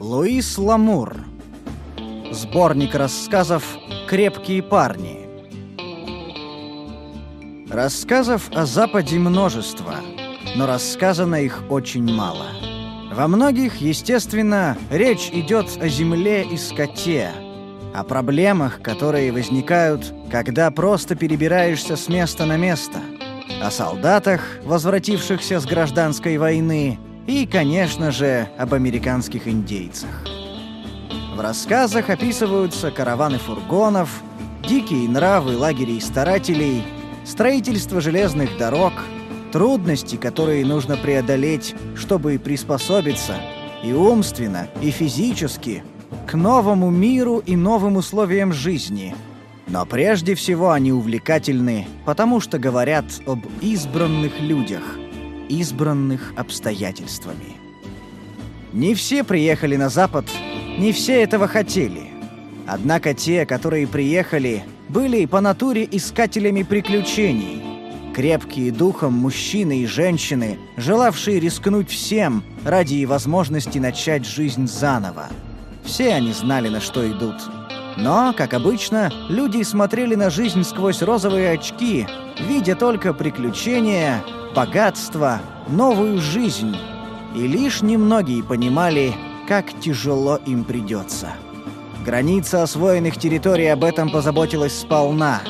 Луис Ламур. Сборник рассказов «Крепкие парни». Рассказов о Западе множество, но рассказано их очень мало. Во многих, естественно, речь идет о земле и скоте, о проблемах, которые возникают, когда просто перебираешься с места на место, о солдатах, возвратившихся с гражданской войны – и, конечно же, об американских индейцах. В рассказах описываются караваны фургонов, дикие нравы лагерей старателей, строительство железных дорог, трудности, которые нужно преодолеть, чтобы приспособиться и умственно, и физически к новому миру и новым условиям жизни. Но прежде всего они увлекательны, потому что говорят об избранных людях – избранных обстоятельствами. Не все приехали на Запад, не все этого хотели. Однако те, которые приехали, были по натуре искателями приключений. Крепкие духом мужчины и женщины, желавшие рискнуть всем ради возможности начать жизнь заново. Все они знали, на что идут – но, как обычно, люди смотрели на жизнь сквозь розовые очки, видя только приключения, богатство, новую жизнь. И лишь немногие понимали, как тяжело им придется. Граница освоенных территорий об этом позаботилась сполна.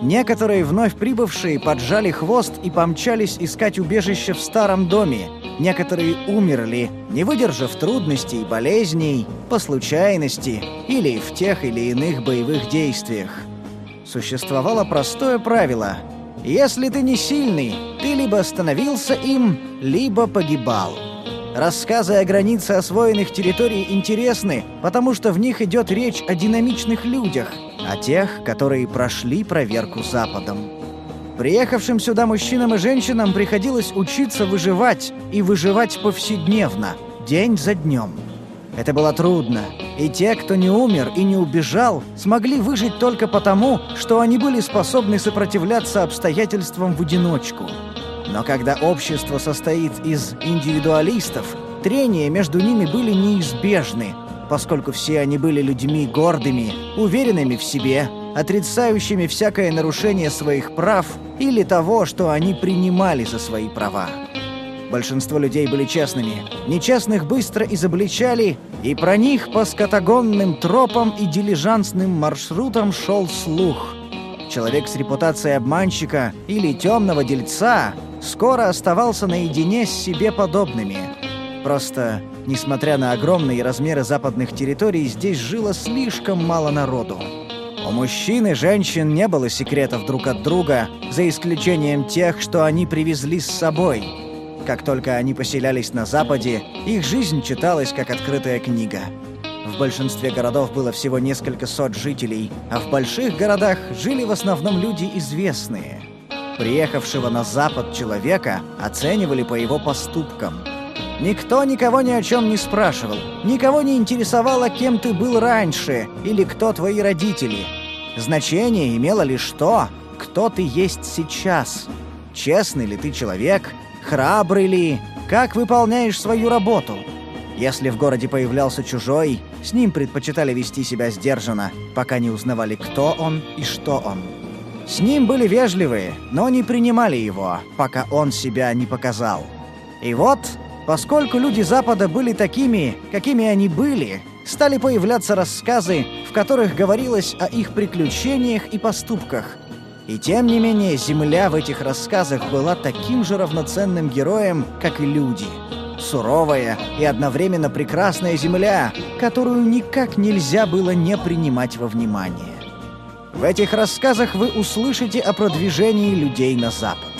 Некоторые вновь прибывшие поджали хвост и помчались искать убежище в старом доме – Некоторые умерли, не выдержав трудностей, болезней, по случайности или в тех или иных боевых действиях. Существовало простое правило. Если ты не сильный, ты либо становился им, либо погибал. Рассказы о границе освоенных территорий интересны, потому что в них идет речь о динамичных людях, о тех, которые прошли проверку Западом. Приехавшим сюда мужчинам и женщинам приходилось учиться выживать и выживать повседневно, день за днем. Это было трудно, и те, кто не умер и не убежал, смогли выжить только потому, что они были способны сопротивляться обстоятельствам в одиночку. Но когда общество состоит из индивидуалистов, трения между ними были неизбежны, поскольку все они были людьми гордыми, уверенными в себе отрицающими всякое нарушение своих прав или того, что они принимали за свои права. Большинство людей были честными, нечестных быстро изобличали, и про них по скотогонным тропам и дилижансным маршрутам шел слух. Человек с репутацией обманщика или темного дельца скоро оставался наедине с себе подобными. Просто, несмотря на огромные размеры западных территорий, здесь жило слишком мало народу. У мужчин и женщин не было секретов друг от друга, за исключением тех, что они привезли с собой. Как только они поселялись на Западе, их жизнь читалась как открытая книга. В большинстве городов было всего несколько сот жителей, а в больших городах жили в основном люди известные. Приехавшего на Запад человека оценивали по его поступкам – Никто никого ни о чем не спрашивал. Никого не интересовало, кем ты был раньше или кто твои родители. Значение имело лишь то, кто ты есть сейчас. Честный ли ты человек? Храбрый ли? Как выполняешь свою работу? Если в городе появлялся чужой, с ним предпочитали вести себя сдержанно, пока не узнавали, кто он и что он. С ним были вежливые, но не принимали его, пока он себя не показал. И вот Поскольку люди Запада были такими, какими они были, стали появляться рассказы, в которых говорилось о их приключениях и поступках. И тем не менее, Земля в этих рассказах была таким же равноценным героем, как и люди. Суровая и одновременно прекрасная Земля, которую никак нельзя было не принимать во внимание. В этих рассказах вы услышите о продвижении людей на запад.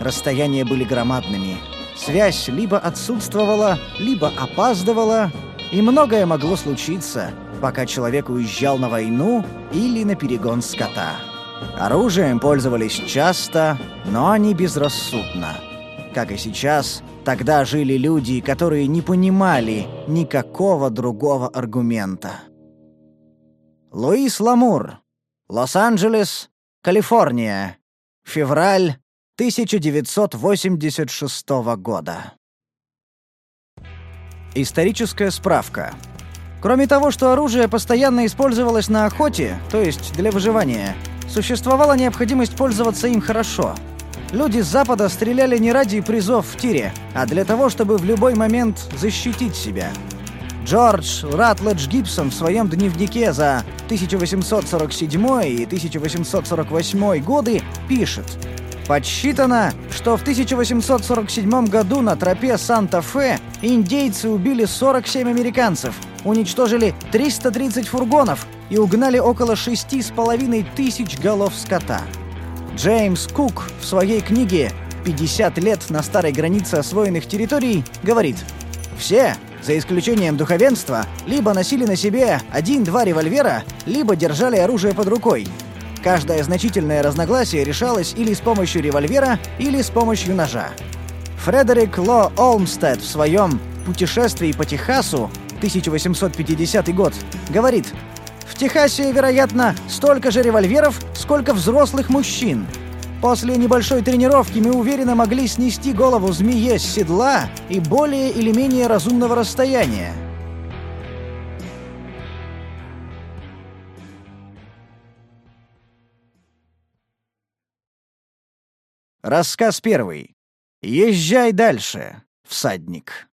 Расстояния были громадными, Связь либо отсутствовала, либо опаздывала, и многое могло случиться, пока человек уезжал на войну или на перегон скота. Оружием пользовались часто, но не безрассудно. Как и сейчас, тогда жили люди, которые не понимали никакого другого аргумента. Луис Ламур. Лос-Анджелес, Калифорния. Февраль 1986 года. Историческая справка. Кроме того, что оружие постоянно использовалось на охоте, то есть для выживания, существовала необходимость пользоваться им хорошо. Люди с Запада стреляли не ради призов в тире, а для того, чтобы в любой момент защитить себя. Джордж Ратледж Гибсон в своем дневнике за 1847 и 1848 годы пишет Подсчитано, что в 1847 году на тропе Санта-Фе индейцы убили 47 американцев, уничтожили 330 фургонов и угнали около 6,5 тысяч голов скота. Джеймс Кук в своей книге «50 лет на старой границе освоенных территорий» говорит «Все, за исключением духовенства, либо носили на себе один-два револьвера, либо держали оружие под рукой, Каждое значительное разногласие решалось или с помощью револьвера, или с помощью ножа. Фредерик Ло Олмстед в своем «Путешествии по Техасу» 1850 год говорит «В Техасе, вероятно, столько же револьверов, сколько взрослых мужчин. После небольшой тренировки мы уверенно могли снести голову змее с седла и более или менее разумного расстояния. Рассказ первый. Езжай дальше, всадник.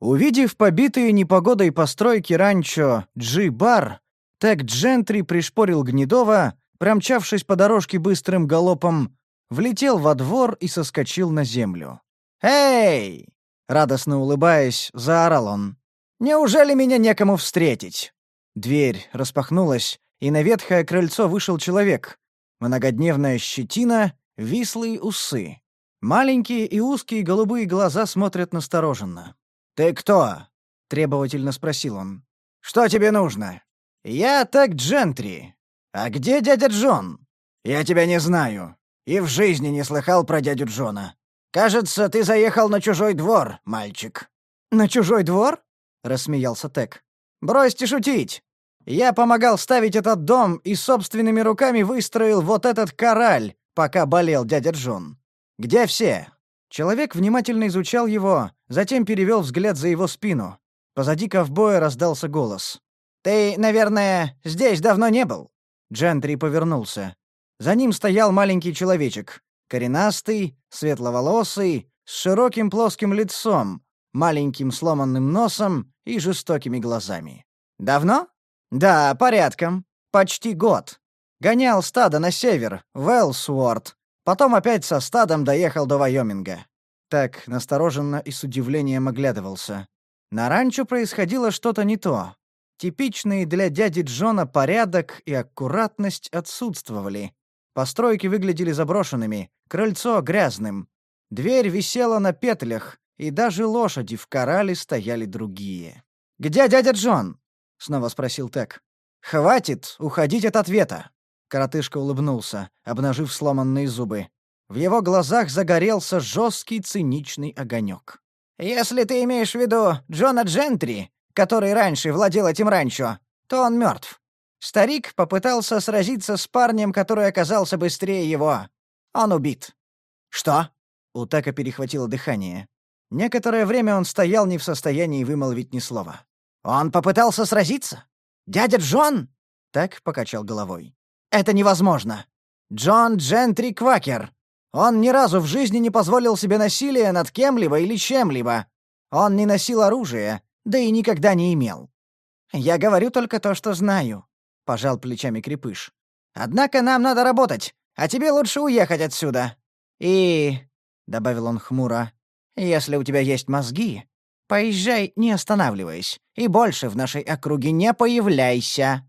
Увидев побитые непогодой постройки ранчо Джи-бар, Тек Джентри пришпорил Гнедова, промчавшись по дорожке быстрым галопом, влетел во двор и соскочил на землю. «Эй!» — радостно улыбаясь, заорал он. «Неужели меня некому встретить?» Дверь распахнулась, и на ветхое крыльцо вышел человек. Многодневная щетина, вислые усы. Маленькие и узкие голубые глаза смотрят настороженно. «Ты кто?» — требовательно спросил он. «Что тебе нужно?» «Я так джентри. А где дядя Джон?» «Я тебя не знаю. И в жизни не слыхал про дядю Джона. Кажется, ты заехал на чужой двор, мальчик». «На чужой двор?» — рассмеялся Тек. «Бросьте шутить. Я помогал ставить этот дом и собственными руками выстроил вот этот кораль, пока болел дядя Джон. Где все?» Человек внимательно изучал его, затем перевел взгляд за его спину. Позади ковбоя раздался голос. «Ты, наверное, здесь давно не был?» Джентри повернулся. За ним стоял маленький человечек. Коренастый, светловолосый, с широким плоским лицом, маленьким сломанным носом и жестокими глазами. «Давно?» «Да, порядком. Почти год. Гонял стадо на север, в Элсуорт. Потом опять со стадом доехал до Вайоминга. Так настороженно и с удивлением оглядывался. На ранчо происходило что-то не то. Типичные для дяди Джона порядок и аккуратность отсутствовали. Постройки выглядели заброшенными, крыльцо — грязным. Дверь висела на петлях, и даже лошади в корале стояли другие. «Где дядя Джон?» — снова спросил Тек. «Хватит уходить от ответа!» Коротышка улыбнулся, обнажив сломанные зубы. В его глазах загорелся жесткий циничный огонек. «Если ты имеешь в виду Джона Джентри, который раньше владел этим ранчо, то он мертв. Старик попытался сразиться с парнем, который оказался быстрее его. Он убит». «Что?» — Утака перехватило дыхание. Некоторое время он стоял не в состоянии вымолвить ни слова. «Он попытался сразиться? Дядя Джон?» — так покачал головой. Это невозможно. Джон Джентри Квакер. Он ни разу в жизни не позволил себе насилия над кем-либо или чем-либо. Он не носил оружие, да и никогда не имел. Я говорю только то, что знаю, пожал плечами Крепыш. Однако нам надо работать, а тебе лучше уехать отсюда. И добавил он хмуро: если у тебя есть мозги, поезжай, не останавливаясь, и больше в нашей округе не появляйся.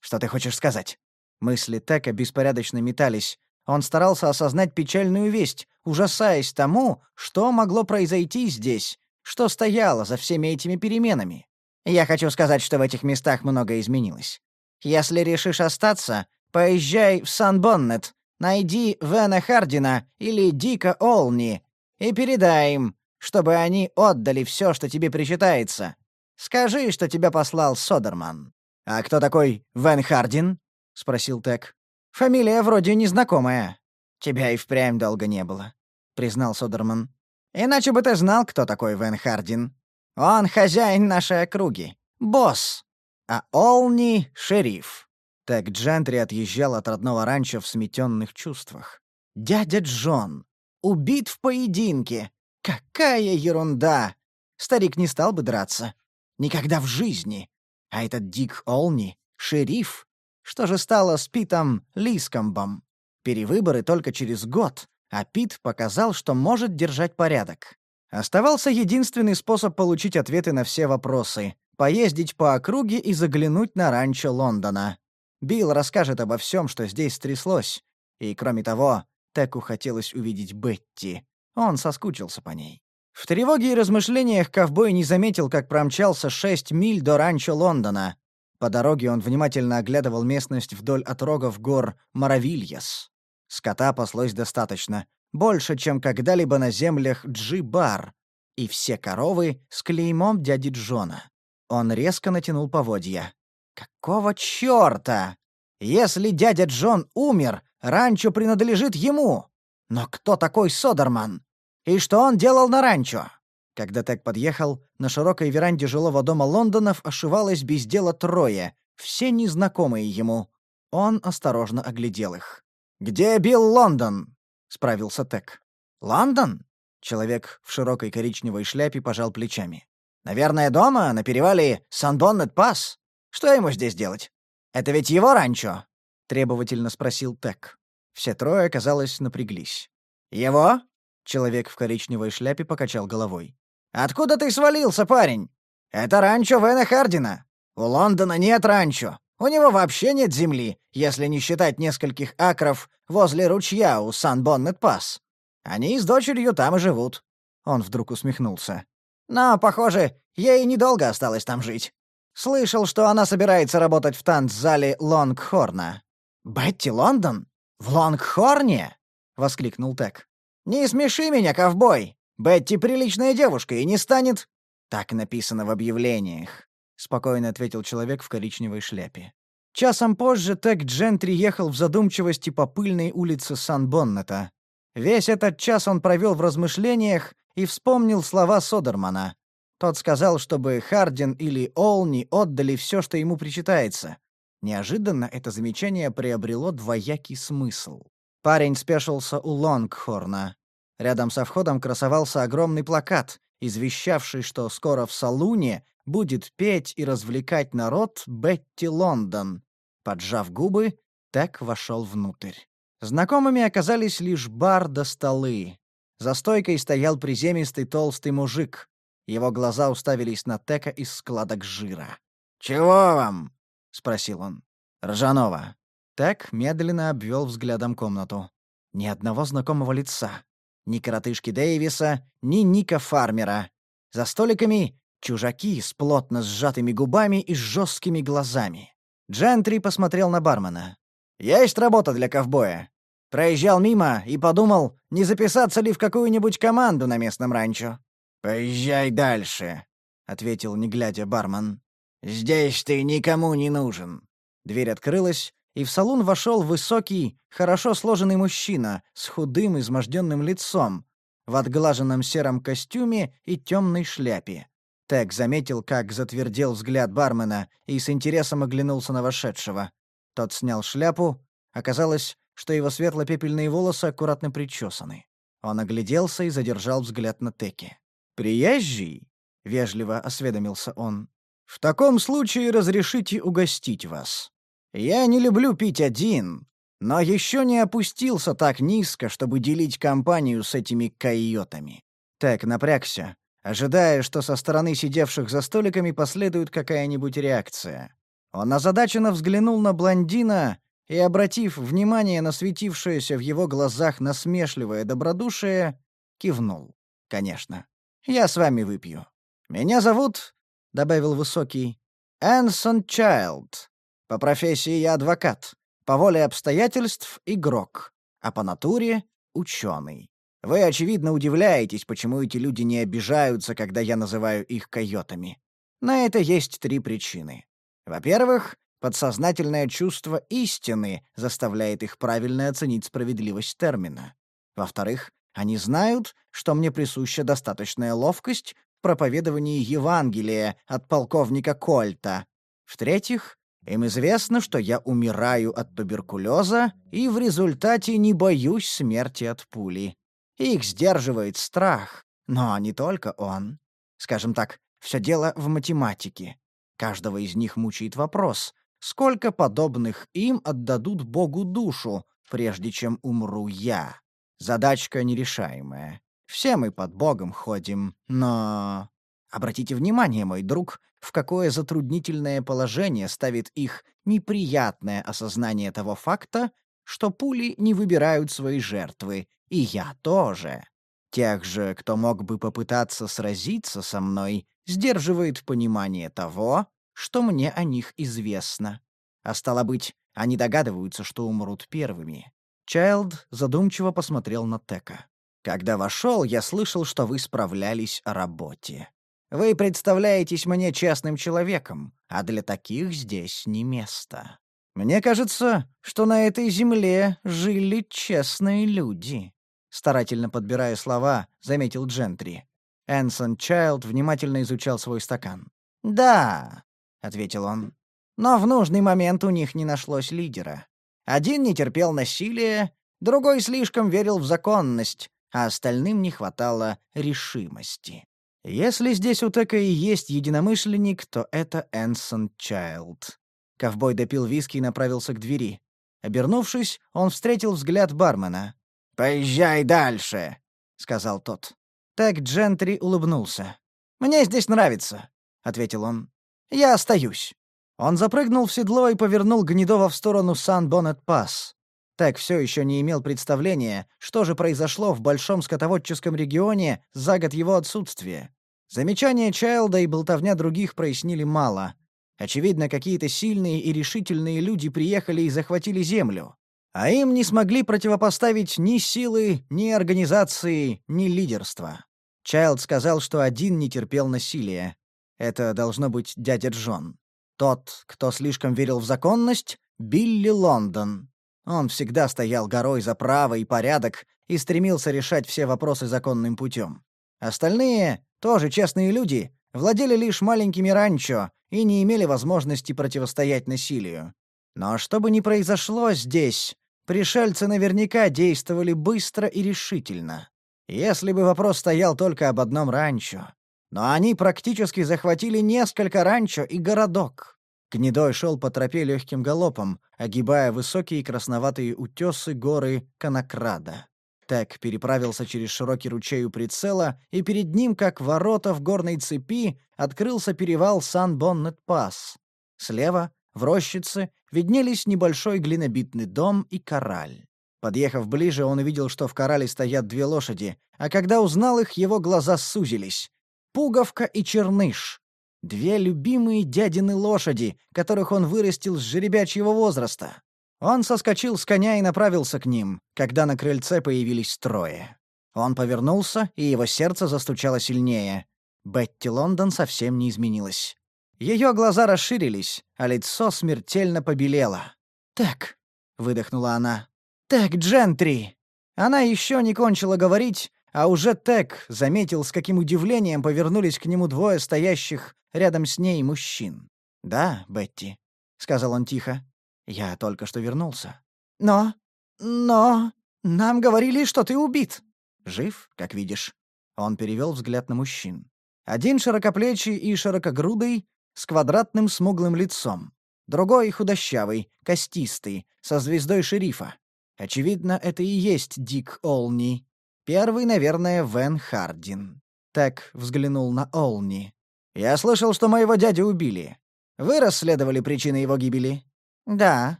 Что ты хочешь сказать? Мысли так беспорядочно метались. Он старался осознать печальную весть, ужасаясь тому, что могло произойти здесь, что стояло за всеми этими переменами. Я хочу сказать, что в этих местах многое изменилось. Если решишь остаться, поезжай в Сан-Боннет, найди Вена Хардина или Дика Олни и передай им, чтобы они отдали все, что тебе причитается. Скажи, что тебя послал Содерман». «А кто такой Вен Хардин?» — спросил Тек. «Фамилия вроде незнакомая». «Тебя и впрямь долго не было», — признал Содерман. «Иначе бы ты знал, кто такой Вен Хардин. Он хозяин нашей округи. Босс. А Олни — шериф». Так Джентри отъезжал от родного ранчо в сметенных чувствах. «Дядя Джон! Убит в поединке! Какая ерунда! Старик не стал бы драться. Никогда в жизни! А этот Дик Олни — шериф! Что же стало с Питом Лискомбом? Перевыборы только через год, а Пит показал, что может держать порядок. Оставался единственный способ получить ответы на все вопросы — поездить по округе и заглянуть на ранчо Лондона. Билл расскажет обо всем, что здесь стряслось. И, кроме того, Теку хотелось увидеть Бетти. Он соскучился по ней. В тревоге и размышлениях ковбой не заметил, как промчался шесть миль до ранчо Лондона. По дороге он внимательно оглядывал местность вдоль отрогов гор Моравильяс. Скота паслось достаточно, больше, чем когда-либо на землях Джибар, и все коровы с клеймом дяди Джона. Он резко натянул поводья. «Какого чёрта? Если дядя Джон умер, ранчо принадлежит ему. Но кто такой Содерман? И что он делал на ранчо?» Когда Тек подъехал, на широкой веранде жилого дома Лондонов ошивалось без дела трое, все незнакомые ему. Он осторожно оглядел их. «Где Билл Лондон?» — справился Тек. «Лондон?» — человек в широкой коричневой шляпе пожал плечами. «Наверное, дома, на перевале сандоннет Пас. Что ему здесь делать? Это ведь его ранчо?» — требовательно спросил Тек. Все трое, казалось, напряглись. «Его?» — человек в коричневой шляпе покачал головой. Откуда ты свалился, парень? Это ранчо Вена Хардина. У Лондона нет ранчо. У него вообще нет земли, если не считать нескольких акров возле ручья у Сан-Боннет-Пасс. Они с дочерью там и живут». Он вдруг усмехнулся. «Но, похоже, ей недолго осталось там жить. Слышал, что она собирается работать в танцзале Лонгхорна». «Бетти Лондон? В Лонгхорне?» — воскликнул Тек. «Не смеши меня, ковбой! Бетти приличная девушка и не станет...» «Так написано в объявлениях», — спокойно ответил человек в коричневой шляпе. Часом позже Тек Джентри ехал в задумчивости по пыльной улице Сан-Боннета. Весь этот час он провел в размышлениях и вспомнил слова Содермана. Тот сказал, чтобы Хардин или Олни отдали все, что ему причитается. Неожиданно это замечание приобрело двоякий смысл. Парень спешился у Лонгхорна. Рядом со входом красовался огромный плакат, извещавший, что скоро в Салуне будет петь и развлекать народ Бетти Лондон. Поджав губы, так вошел внутрь. Знакомыми оказались лишь бар до столы. За стойкой стоял приземистый толстый мужик. Его глаза уставились на Тека из складок жира. «Чего вам?» — спросил он. «Ржанова». Тек медленно обвел взглядом комнату. Ни одного знакомого лица ни коротышки Дэвиса, ни Ника Фармера. За столиками — чужаки с плотно сжатыми губами и жесткими глазами. Джентри посмотрел на бармена. «Есть работа для ковбоя. Проезжал мимо и подумал, не записаться ли в какую-нибудь команду на местном ранчо». «Поезжай дальше», — ответил, не глядя, бармен. «Здесь ты никому не нужен». Дверь открылась, и в салон вошел высокий, хорошо сложенный мужчина с худым, изможденным лицом, в отглаженном сером костюме и темной шляпе. Тек заметил, как затвердел взгляд бармена и с интересом оглянулся на вошедшего. Тот снял шляпу. Оказалось, что его светло-пепельные волосы аккуратно причесаны. Он огляделся и задержал взгляд на Теке. «Приезжий?» — вежливо осведомился он. «В таком случае разрешите угостить вас». Я не люблю пить один, но еще не опустился так низко, чтобы делить компанию с этими койотами. Так напрягся, ожидая, что со стороны сидевших за столиками последует какая-нибудь реакция. Он озадаченно взглянул на блондина и, обратив внимание на светившееся в его глазах насмешливое добродушие, кивнул. «Конечно. Я с вами выпью. Меня зовут, — добавил высокий, — Энсон Чайлд. По профессии я адвокат, по воле обстоятельств — игрок, а по натуре — ученый. Вы, очевидно, удивляетесь, почему эти люди не обижаются, когда я называю их койотами. На это есть три причины. Во-первых, подсознательное чувство истины заставляет их правильно оценить справедливость термина. Во-вторых, они знают, что мне присуща достаточная ловкость в проповедовании Евангелия от полковника Кольта. В-третьих, им известно, что я умираю от туберкулеза и в результате не боюсь смерти от пули. Их сдерживает страх, но не только он. Скажем так, все дело в математике. Каждого из них мучает вопрос, сколько подобных им отдадут Богу душу, прежде чем умру я. Задачка нерешаемая. Все мы под Богом ходим, но... Обратите внимание, мой друг, в какое затруднительное положение ставит их неприятное осознание того факта, что пули не выбирают свои жертвы, и я тоже. Тех же, кто мог бы попытаться сразиться со мной, сдерживает понимание того, что мне о них известно. А стало быть, они догадываются, что умрут первыми. Чайлд задумчиво посмотрел на Тека. «Когда вошел, я слышал, что вы справлялись о работе. Вы представляетесь мне честным человеком, а для таких здесь не место. Мне кажется, что на этой земле жили честные люди. Старательно подбирая слова, заметил Джентри. Энсон Чайлд внимательно изучал свой стакан. «Да», — ответил он, — «но в нужный момент у них не нашлось лидера. Один не терпел насилия, другой слишком верил в законность, а остальным не хватало решимости. Если здесь у Тека и есть единомышленник, то это Энсон Чайлд. Ковбой допил виски и направился к двери. Обернувшись, он встретил взгляд бармена. «Поезжай дальше», — сказал тот. Так Джентри улыбнулся. «Мне здесь нравится», — ответил он. «Я остаюсь». Он запрыгнул в седло и повернул гнедово в сторону Сан-Боннет-Пасс так все еще не имел представления, что же произошло в большом скотоводческом регионе за год его отсутствия. Замечания Чайлда и болтовня других прояснили мало. Очевидно, какие-то сильные и решительные люди приехали и захватили землю. А им не смогли противопоставить ни силы, ни организации, ни лидерства. Чайлд сказал, что один не терпел насилия. Это должно быть дядя Джон. Тот, кто слишком верил в законность, Билли Лондон. Он всегда стоял горой за право и порядок и стремился решать все вопросы законным путем. Остальные, тоже честные люди, владели лишь маленькими ранчо и не имели возможности противостоять насилию. Но что бы ни произошло здесь, пришельцы наверняка действовали быстро и решительно. Если бы вопрос стоял только об одном ранчо. Но они практически захватили несколько ранчо и городок. Гнедой шел по тропе легким галопом, огибая высокие красноватые утесы горы Конокрада. Так переправился через широкий ручей у прицела, и перед ним, как ворота в горной цепи, открылся перевал сан боннет пас Слева, в рощице, виднелись небольшой глинобитный дом и кораль. Подъехав ближе, он увидел, что в корале стоят две лошади, а когда узнал их, его глаза сузились. Пуговка и Черныш, Две любимые дядины лошади, которых он вырастил с жеребячьего возраста. Он соскочил с коня и направился к ним, когда на крыльце появились трое. Он повернулся, и его сердце застучало сильнее. Бетти Лондон совсем не изменилась. Ее глаза расширились, а лицо смертельно побелело. «Так», — выдохнула она. «Так, джентри!» Она еще не кончила говорить, а уже Тек заметил, с каким удивлением повернулись к нему двое стоящих рядом с ней мужчин. «Да, Бетти», — сказал он тихо, — «я только что вернулся». «Но... но... нам говорили, что ты убит». «Жив, как видишь». Он перевел взгляд на мужчин. Один широкоплечий и широкогрудый, с квадратным смуглым лицом. Другой худощавый, костистый, со звездой шерифа. Очевидно, это и есть Дик Олни, Первый, наверное, Вен Хардин. Так взглянул на Олни. «Я слышал, что моего дядю убили. Вы расследовали причины его гибели?» «Да»,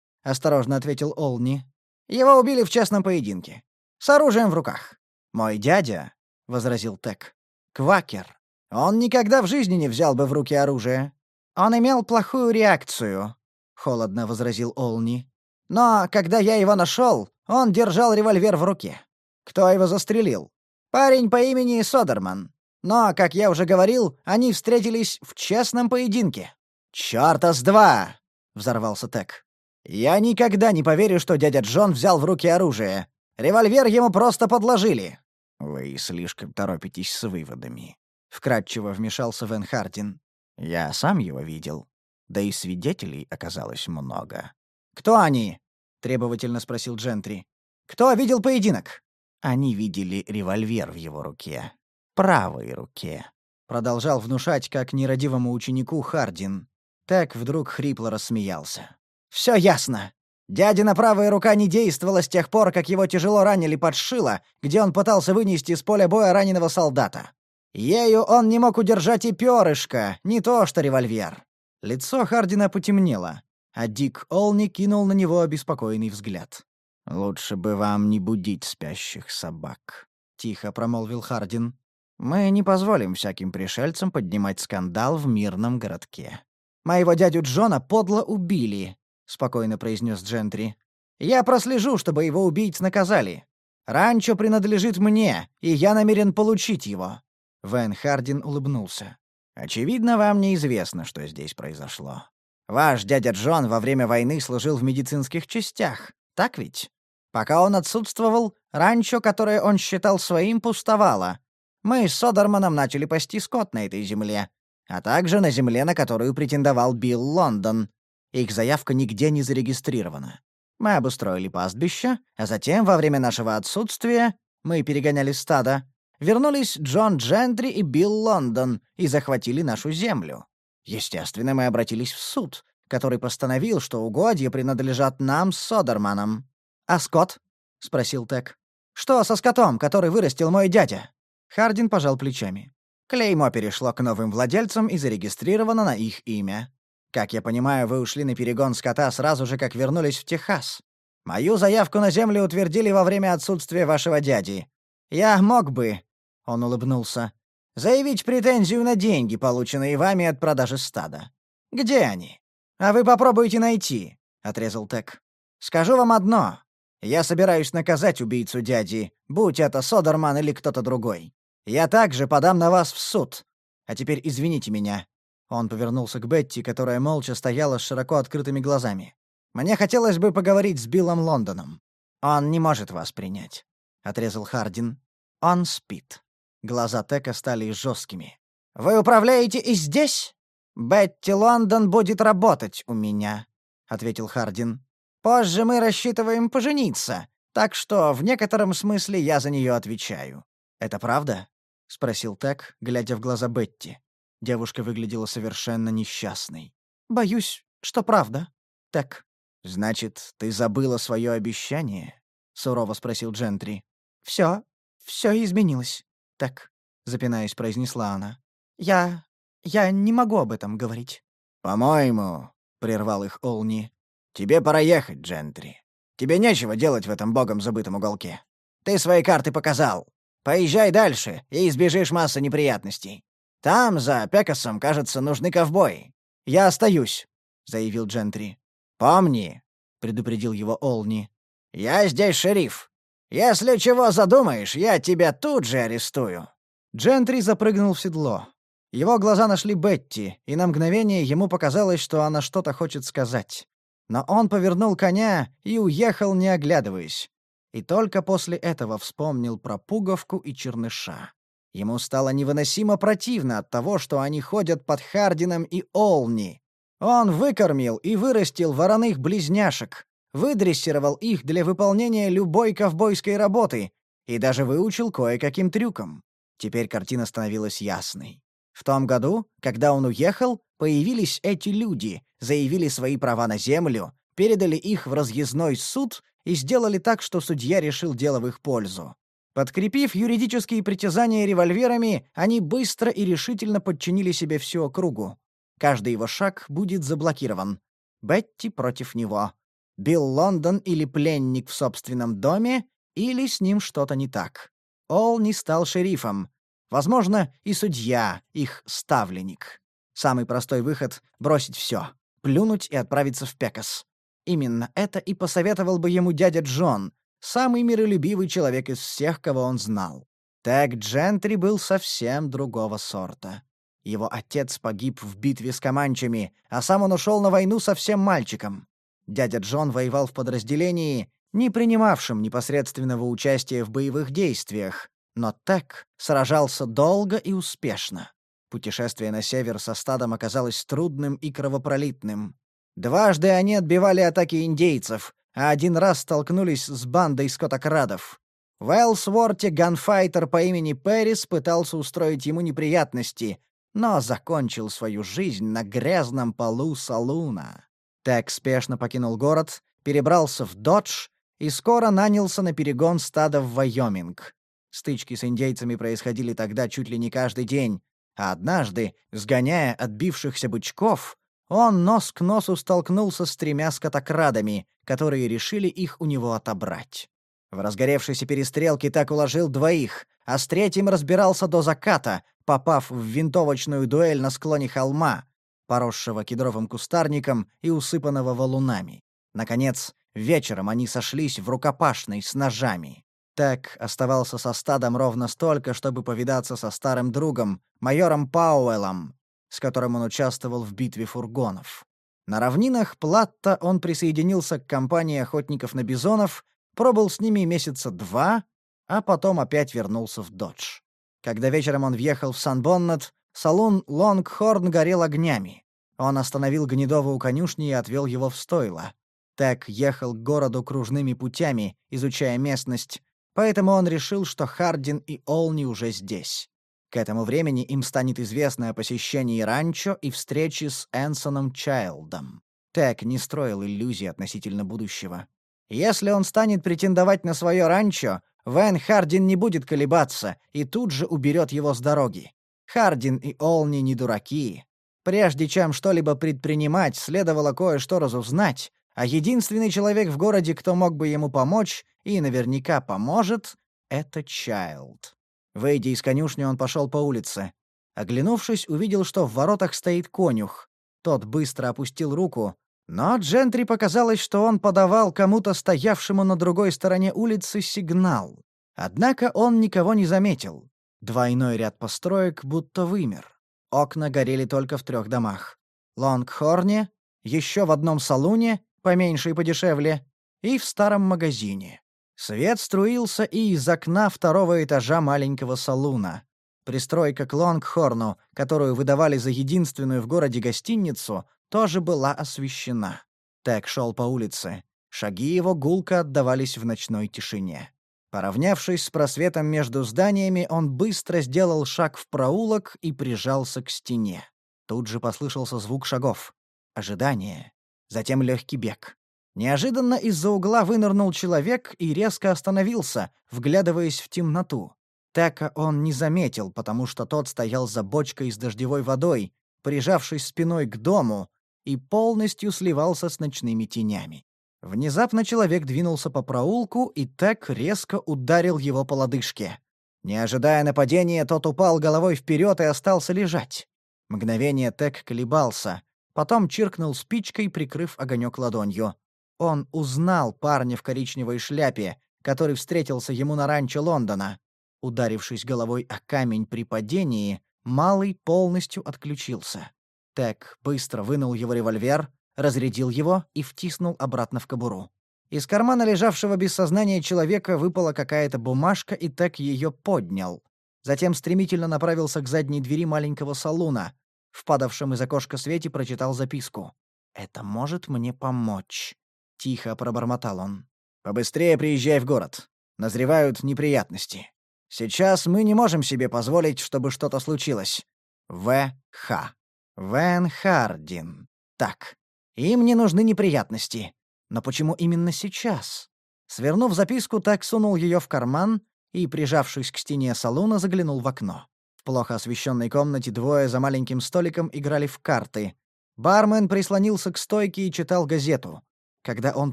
— осторожно ответил Олни. «Его убили в частном поединке. С оружием в руках». «Мой дядя», — возразил Тек, — «квакер. Он никогда в жизни не взял бы в руки оружие. Он имел плохую реакцию», — холодно возразил Олни. «Но когда я его нашел, он держал револьвер в руке. Кто его застрелил? Парень по имени Содерман. Но, как я уже говорил, они встретились в честном поединке. «Чёрта с два!» — взорвался Тек. «Я никогда не поверю, что дядя Джон взял в руки оружие. Револьвер ему просто подложили». «Вы слишком торопитесь с выводами», — вкратчиво вмешался Вен Хардин. «Я сам его видел. Да и свидетелей оказалось много». «Кто они?» — требовательно спросил Джентри. «Кто видел поединок?» Они видели револьвер в его руке. Правой руке. Продолжал внушать, как нерадивому ученику Хардин. Так вдруг хрипло рассмеялся. «Все ясно. Дядина правая рука не действовала с тех пор, как его тяжело ранили под шило, где он пытался вынести с поля боя раненого солдата. Ею он не мог удержать и перышко, не то что револьвер». Лицо Хардина потемнело, а Дик Олни кинул на него обеспокоенный взгляд. «Лучше бы вам не будить спящих собак», — тихо промолвил Хардин. «Мы не позволим всяким пришельцам поднимать скандал в мирном городке». «Моего дядю Джона подло убили», — спокойно произнес Джентри. «Я прослежу, чтобы его убийц наказали. Ранчо принадлежит мне, и я намерен получить его». Вен Хардин улыбнулся. «Очевидно, вам неизвестно, что здесь произошло. Ваш дядя Джон во время войны служил в медицинских частях, так ведь? Пока он отсутствовал, ранчо, которое он считал своим, пустовало. Мы с Содерманом начали пасти скот на этой земле, а также на земле, на которую претендовал Билл Лондон. Их заявка нигде не зарегистрирована. Мы обустроили пастбище, а затем, во время нашего отсутствия, мы перегоняли стадо, вернулись Джон Джентри и Билл Лондон и захватили нашу землю. Естественно, мы обратились в суд, который постановил, что угодья принадлежат нам с Содерманом. «А скот?» — спросил Тек. «Что со скотом, который вырастил мой дядя?» Хардин пожал плечами. «Клеймо перешло к новым владельцам и зарегистрировано на их имя. Как я понимаю, вы ушли на перегон скота сразу же, как вернулись в Техас. Мою заявку на землю утвердили во время отсутствия вашего дяди. Я мог бы...» — он улыбнулся. «Заявить претензию на деньги, полученные вами от продажи стада. Где они?» «А вы попробуйте найти», — отрезал Тек. «Скажу вам одно. Я собираюсь наказать убийцу дяди, будь это Содерман или кто-то другой. Я также подам на вас в суд. А теперь извините меня». Он повернулся к Бетти, которая молча стояла с широко открытыми глазами. «Мне хотелось бы поговорить с Биллом Лондоном. Он не может вас принять», — отрезал Хардин. «Он спит». Глаза Тека стали жесткими. «Вы управляете и здесь? Бетти Лондон будет работать у меня», — ответил Хардин. Позже мы рассчитываем пожениться, так что в некотором смысле я за нее отвечаю». «Это правда?» — спросил Тек, глядя в глаза Бетти. Девушка выглядела совершенно несчастной. «Боюсь, что правда. Так». «Значит, ты забыла свое обещание?» — сурово спросил Джентри. «Все, все изменилось. Так», — запинаясь, произнесла она. «Я... я не могу об этом говорить». «По-моему», — прервал их Олни, «Тебе пора ехать, Джентри. Тебе нечего делать в этом богом забытом уголке. Ты свои карты показал. Поезжай дальше и избежишь массы неприятностей. Там, за Пекасом, кажется, нужны ковбои. Я остаюсь», — заявил Джентри. «Помни», — предупредил его Олни. «Я здесь шериф. Если чего задумаешь, я тебя тут же арестую». Джентри запрыгнул в седло. Его глаза нашли Бетти, и на мгновение ему показалось, что она что-то хочет сказать но он повернул коня и уехал, не оглядываясь. И только после этого вспомнил про пуговку и черныша. Ему стало невыносимо противно от того, что они ходят под Хардином и Олни. Он выкормил и вырастил вороных близняшек, выдрессировал их для выполнения любой ковбойской работы и даже выучил кое-каким трюкам. Теперь картина становилась ясной. В том году, когда он уехал, появились эти люди, заявили свои права на землю, передали их в разъездной суд и сделали так, что судья решил дело в их пользу. Подкрепив юридические притязания револьверами, они быстро и решительно подчинили себе всю округу. Каждый его шаг будет заблокирован. Бетти против него. Билл Лондон или пленник в собственном доме, или с ним что-то не так. Ол не стал шерифом, Возможно, и судья, их ставленник. Самый простой выход — бросить все, плюнуть и отправиться в Пекас. Именно это и посоветовал бы ему дядя Джон, самый миролюбивый человек из всех, кого он знал. Так Джентри был совсем другого сорта. Его отец погиб в битве с команчами, а сам он ушел на войну совсем мальчиком. Дядя Джон воевал в подразделении, не принимавшем непосредственного участия в боевых действиях, но Тек сражался долго и успешно. Путешествие на север со стадом оказалось трудным и кровопролитным. Дважды они отбивали атаки индейцев, а один раз столкнулись с бандой скотокрадов. В Элсворте ганфайтер по имени Перрис пытался устроить ему неприятности, но закончил свою жизнь на грязном полу салуна. Тек спешно покинул город, перебрался в Додж и скоро нанялся на перегон стада в Вайоминг. Стычки с индейцами происходили тогда чуть ли не каждый день, а однажды, сгоняя отбившихся бычков, он нос к носу столкнулся с тремя скотокрадами, которые решили их у него отобрать. В разгоревшейся перестрелке так уложил двоих, а с третьим разбирался до заката, попав в винтовочную дуэль на склоне холма, поросшего кедровым кустарником и усыпанного валунами. Наконец, вечером они сошлись в рукопашной с ножами. Так оставался со стадом ровно столько, чтобы повидаться со старым другом, майором Пауэллом, с которым он участвовал в битве фургонов. На равнинах Платта он присоединился к компании охотников на бизонов, пробыл с ними месяца два, а потом опять вернулся в Додж. Когда вечером он въехал в Сан-Боннет, салон Лонгхорн горел огнями. Он остановил Гнедова у конюшни и отвел его в стойло. Так ехал к городу кружными путями, изучая местность, Поэтому он решил, что Хардин и Олни уже здесь. К этому времени им станет известно о посещении ранчо и встрече с Энсоном Чайлдом. Так не строил иллюзий относительно будущего. Если он станет претендовать на свое ранчо, Вэн Хардин не будет колебаться и тут же уберет его с дороги. Хардин и Олни не дураки. Прежде чем что-либо предпринимать, следовало кое-что разузнать, а единственный человек в городе, кто мог бы ему помочь, и наверняка поможет, — это Чайлд. Выйдя из конюшни, он пошел по улице. Оглянувшись, увидел, что в воротах стоит конюх. Тот быстро опустил руку, но Джентри показалось, что он подавал кому-то стоявшему на другой стороне улицы сигнал. Однако он никого не заметил. Двойной ряд построек будто вымер. Окна горели только в трех домах. Лонгхорне, еще в одном салуне поменьше и подешевле, и в старом магазине. Свет струился и из окна второго этажа маленького салуна. Пристройка к Лонгхорну, которую выдавали за единственную в городе гостиницу, тоже была освещена. Так шел по улице. Шаги его гулко отдавались в ночной тишине. Поравнявшись с просветом между зданиями, он быстро сделал шаг в проулок и прижался к стене. Тут же послышался звук шагов. Ожидание затем легкий бег. Неожиданно из-за угла вынырнул человек и резко остановился, вглядываясь в темноту. Така он не заметил, потому что тот стоял за бочкой с дождевой водой, прижавшись спиной к дому, и полностью сливался с ночными тенями. Внезапно человек двинулся по проулку и так резко ударил его по лодыжке. Не ожидая нападения, тот упал головой вперед и остался лежать. Мгновение Тек колебался — Потом чиркнул спичкой, прикрыв огонек ладонью. Он узнал парня в коричневой шляпе, который встретился ему на ранчо Лондона. Ударившись головой о камень при падении, Малый полностью отключился. Тек быстро вынул его револьвер, разрядил его и втиснул обратно в кобуру. Из кармана лежавшего без сознания человека выпала какая-то бумажка, и Тек ее поднял. Затем стремительно направился к задней двери маленького салуна, впадавшем из окошка свете прочитал записку. «Это может мне помочь», — тихо пробормотал он. «Побыстрее приезжай в город. Назревают неприятности. Сейчас мы не можем себе позволить, чтобы что-то случилось. В В.Х. Вен Хардин. Так, им не нужны неприятности. Но почему именно сейчас?» Свернув записку, так сунул ее в карман и, прижавшись к стене салона, заглянул в окно плохо освещенной комнате двое за маленьким столиком играли в карты. Бармен прислонился к стойке и читал газету. Когда он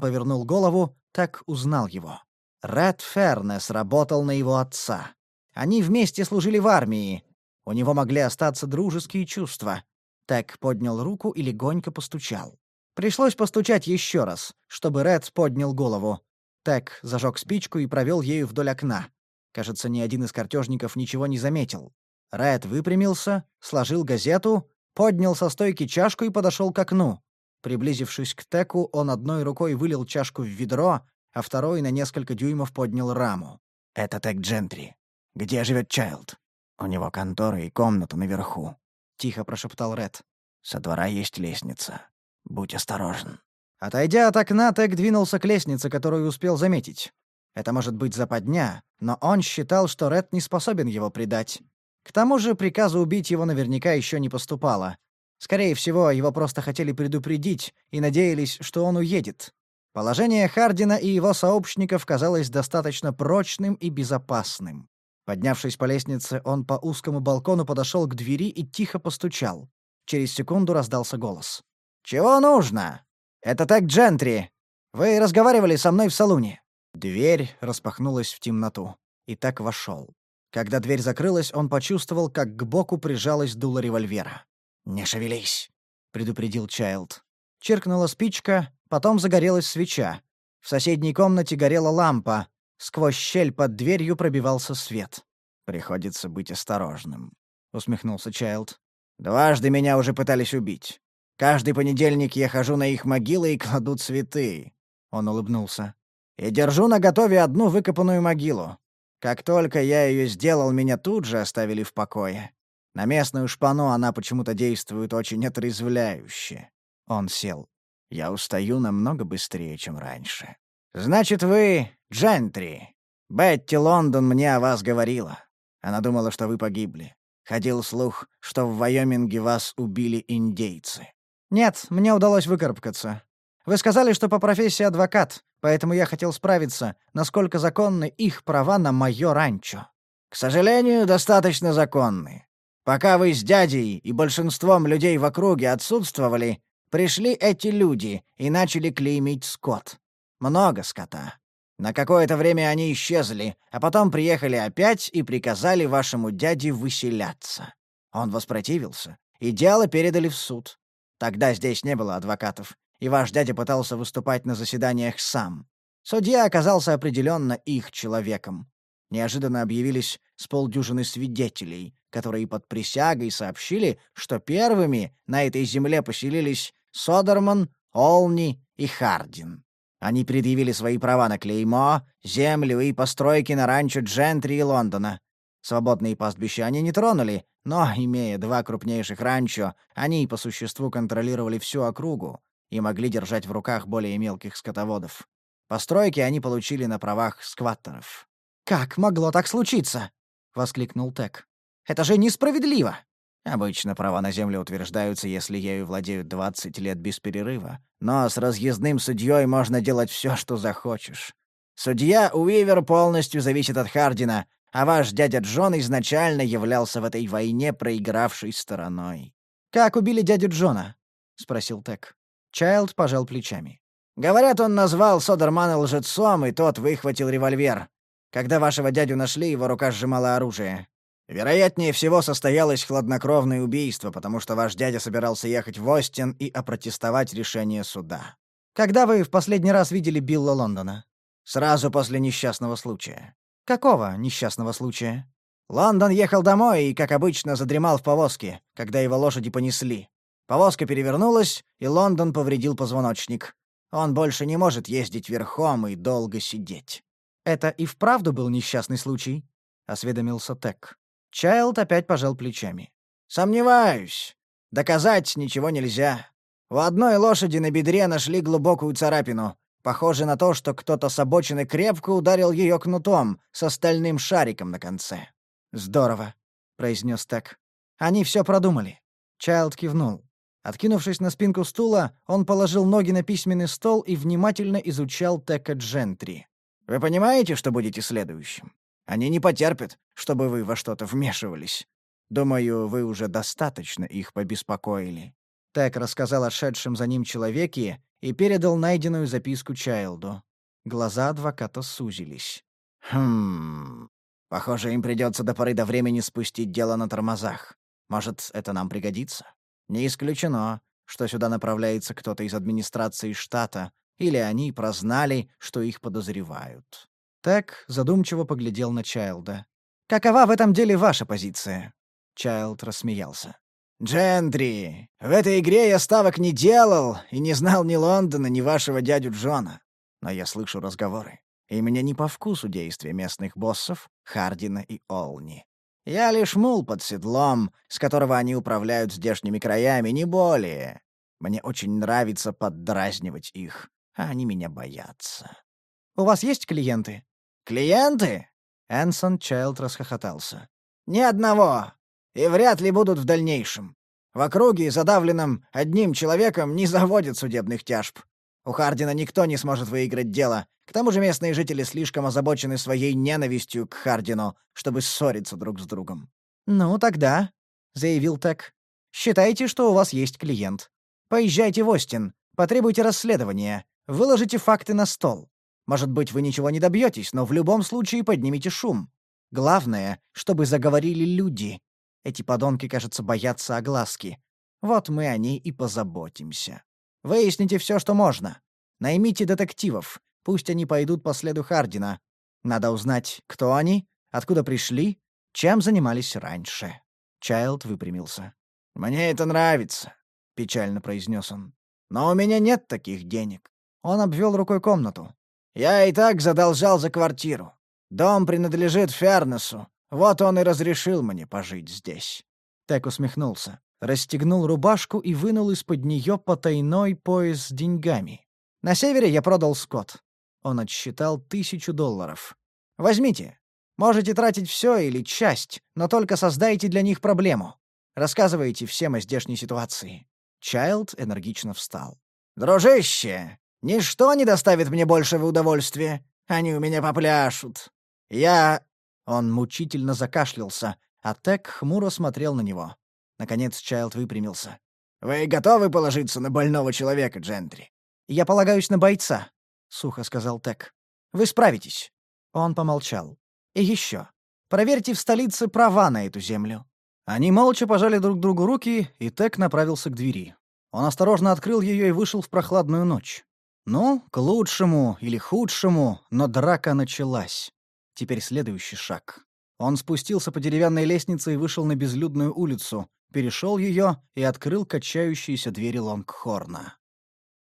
повернул голову, так узнал его. Ред Фернес работал на его отца. Они вместе служили в армии. У него могли остаться дружеские чувства. Так поднял руку и легонько постучал. Пришлось постучать еще раз, чтобы Ред поднял голову. Так зажег спичку и провел ею вдоль окна. Кажется, ни один из картежников ничего не заметил. Райт выпрямился, сложил газету, поднял со стойки чашку и подошел к окну. Приблизившись к Теку, он одной рукой вылил чашку в ведро, а второй на несколько дюймов поднял раму. «Это Тек Джентри. Где живет Чайлд?» «У него контора и комната наверху», — тихо прошептал Ред. «Со двора есть лестница. Будь осторожен». Отойдя от окна, Тек двинулся к лестнице, которую успел заметить. Это может быть западня, но он считал, что Ред не способен его предать. К тому же приказа убить его наверняка еще не поступало. Скорее всего, его просто хотели предупредить и надеялись, что он уедет. Положение Хардина и его сообщников казалось достаточно прочным и безопасным. Поднявшись по лестнице, он по узкому балкону подошел к двери и тихо постучал. Через секунду раздался голос. «Чего нужно? Это так джентри. Вы разговаривали со мной в салуне». Дверь распахнулась в темноту. И так вошел. Когда дверь закрылась, он почувствовал, как к боку прижалась дуло револьвера. «Не шевелись», — предупредил Чайлд. Чиркнула спичка, потом загорелась свеча. В соседней комнате горела лампа. Сквозь щель под дверью пробивался свет. «Приходится быть осторожным», — усмехнулся Чайлд. «Дважды меня уже пытались убить. Каждый понедельник я хожу на их могилы и кладу цветы». Он улыбнулся. «И держу на готове одну выкопанную могилу. Как только я ее сделал, меня тут же оставили в покое. На местную шпану она почему-то действует очень отрезвляюще. Он сел. Я устаю намного быстрее, чем раньше. «Значит, вы джентри. Бетти Лондон мне о вас говорила. Она думала, что вы погибли. Ходил слух, что в Вайоминге вас убили индейцы». «Нет, мне удалось выкарабкаться. Вы сказали, что по профессии адвокат поэтому я хотел справиться, насколько законны их права на мое ранчо. К сожалению, достаточно законны. Пока вы с дядей и большинством людей в округе отсутствовали, пришли эти люди и начали клеймить скот. Много скота. На какое-то время они исчезли, а потом приехали опять и приказали вашему дяде выселяться. Он воспротивился, и дело передали в суд. Тогда здесь не было адвокатов и ваш дядя пытался выступать на заседаниях сам. Судья оказался определенно их человеком. Неожиданно объявились с полдюжины свидетелей, которые под присягой сообщили, что первыми на этой земле поселились Содерман, Олни и Хардин. Они предъявили свои права на клеймо, землю и постройки на ранчо Джентри и Лондона. Свободные пастбища они не тронули, но, имея два крупнейших ранчо, они по существу контролировали всю округу, и могли держать в руках более мелких скотоводов. Постройки они получили на правах скваттеров. «Как могло так случиться?» — воскликнул Тек. «Это же несправедливо!» Обычно права на землю утверждаются, если ею владеют 20 лет без перерыва. Но с разъездным судьей можно делать все, что захочешь. Судья Уивер полностью зависит от Хардина, а ваш дядя Джон изначально являлся в этой войне проигравшей стороной. «Как убили дядю Джона?» — спросил Тек. Чайлд пожал плечами. «Говорят, он назвал Содермана лжецом, и тот выхватил револьвер. Когда вашего дядю нашли, его рука сжимала оружие. Вероятнее всего состоялось хладнокровное убийство, потому что ваш дядя собирался ехать в Остин и опротестовать решение суда. Когда вы в последний раз видели Билла Лондона? Сразу после несчастного случая. Какого несчастного случая? Лондон ехал домой и, как обычно, задремал в повозке, когда его лошади понесли. Повозка перевернулась, и Лондон повредил позвоночник. Он больше не может ездить верхом и долго сидеть. «Это и вправду был несчастный случай?» — осведомился Тек. Чайлд опять пожал плечами. «Сомневаюсь. Доказать ничего нельзя. У одной лошади на бедре нашли глубокую царапину. Похоже на то, что кто-то с обочины крепко ударил ее кнутом с остальным шариком на конце». «Здорово», — произнес Тек. «Они все продумали». Чайлд кивнул. Откинувшись на спинку стула, он положил ноги на письменный стол и внимательно изучал Тека Джентри. «Вы понимаете, что будете следующим? Они не потерпят, чтобы вы во что-то вмешивались. Думаю, вы уже достаточно их побеспокоили». Тек рассказал о шедшем за ним человеке и передал найденную записку Чайлду. Глаза адвоката сузились. «Хм... Похоже, им придется до поры до времени спустить дело на тормозах. Может, это нам пригодится?» Не исключено, что сюда направляется кто-то из администрации штата, или они прознали, что их подозревают. Так задумчиво поглядел на Чайлда. «Какова в этом деле ваша позиция?» Чайлд рассмеялся. «Джентри, в этой игре я ставок не делал и не знал ни Лондона, ни вашего дядю Джона. Но я слышу разговоры, и мне не по вкусу действия местных боссов Хардина и Олни. Я лишь мул под седлом, с которого они управляют здешними краями, не более. Мне очень нравится поддразнивать их, а они меня боятся. У вас есть клиенты? Клиенты? Энсон Чайлд расхохотался. Ни одного. И вряд ли будут в дальнейшем. В округе, задавленном одним человеком, не заводят судебных тяжб. У Хардина никто не сможет выиграть дело, к тому же местные жители слишком озабочены своей ненавистью к Хардину, чтобы ссориться друг с другом. «Ну, тогда», — заявил Тек, — «считайте, что у вас есть клиент. Поезжайте в Остин, потребуйте расследования, выложите факты на стол. Может быть, вы ничего не добьетесь, но в любом случае поднимите шум. Главное, чтобы заговорили люди. Эти подонки, кажется, боятся огласки. Вот мы о ней и позаботимся. Выясните все, что можно. Наймите детективов, Пусть они пойдут по следу Хардина. Надо узнать, кто они, откуда пришли, чем занимались раньше. Чайлд выпрямился. «Мне это нравится», — печально произнес он. «Но у меня нет таких денег». Он обвел рукой комнату. «Я и так задолжал за квартиру. Дом принадлежит Фернесу. Вот он и разрешил мне пожить здесь». Тек усмехнулся, расстегнул рубашку и вынул из-под нее потайной пояс с деньгами. «На севере я продал скот. Он отсчитал тысячу долларов. «Возьмите. Можете тратить все или часть, но только создайте для них проблему. Рассказывайте всем о здешней ситуации». Чайлд энергично встал. «Дружище, ничто не доставит мне большего удовольствия. Они у меня попляшут. Я...» Он мучительно закашлялся, а Тек хмуро смотрел на него. Наконец Чайлд выпрямился. «Вы готовы положиться на больного человека, Джентри?» «Я полагаюсь на бойца», сухо сказал Тек. «Вы справитесь». Он помолчал. «И еще. Проверьте в столице права на эту землю». Они молча пожали друг другу руки, и Тек направился к двери. Он осторожно открыл ее и вышел в прохладную ночь. Ну, к лучшему или худшему, но драка началась. Теперь следующий шаг. Он спустился по деревянной лестнице и вышел на безлюдную улицу, перешел ее и открыл качающиеся двери Лонгхорна.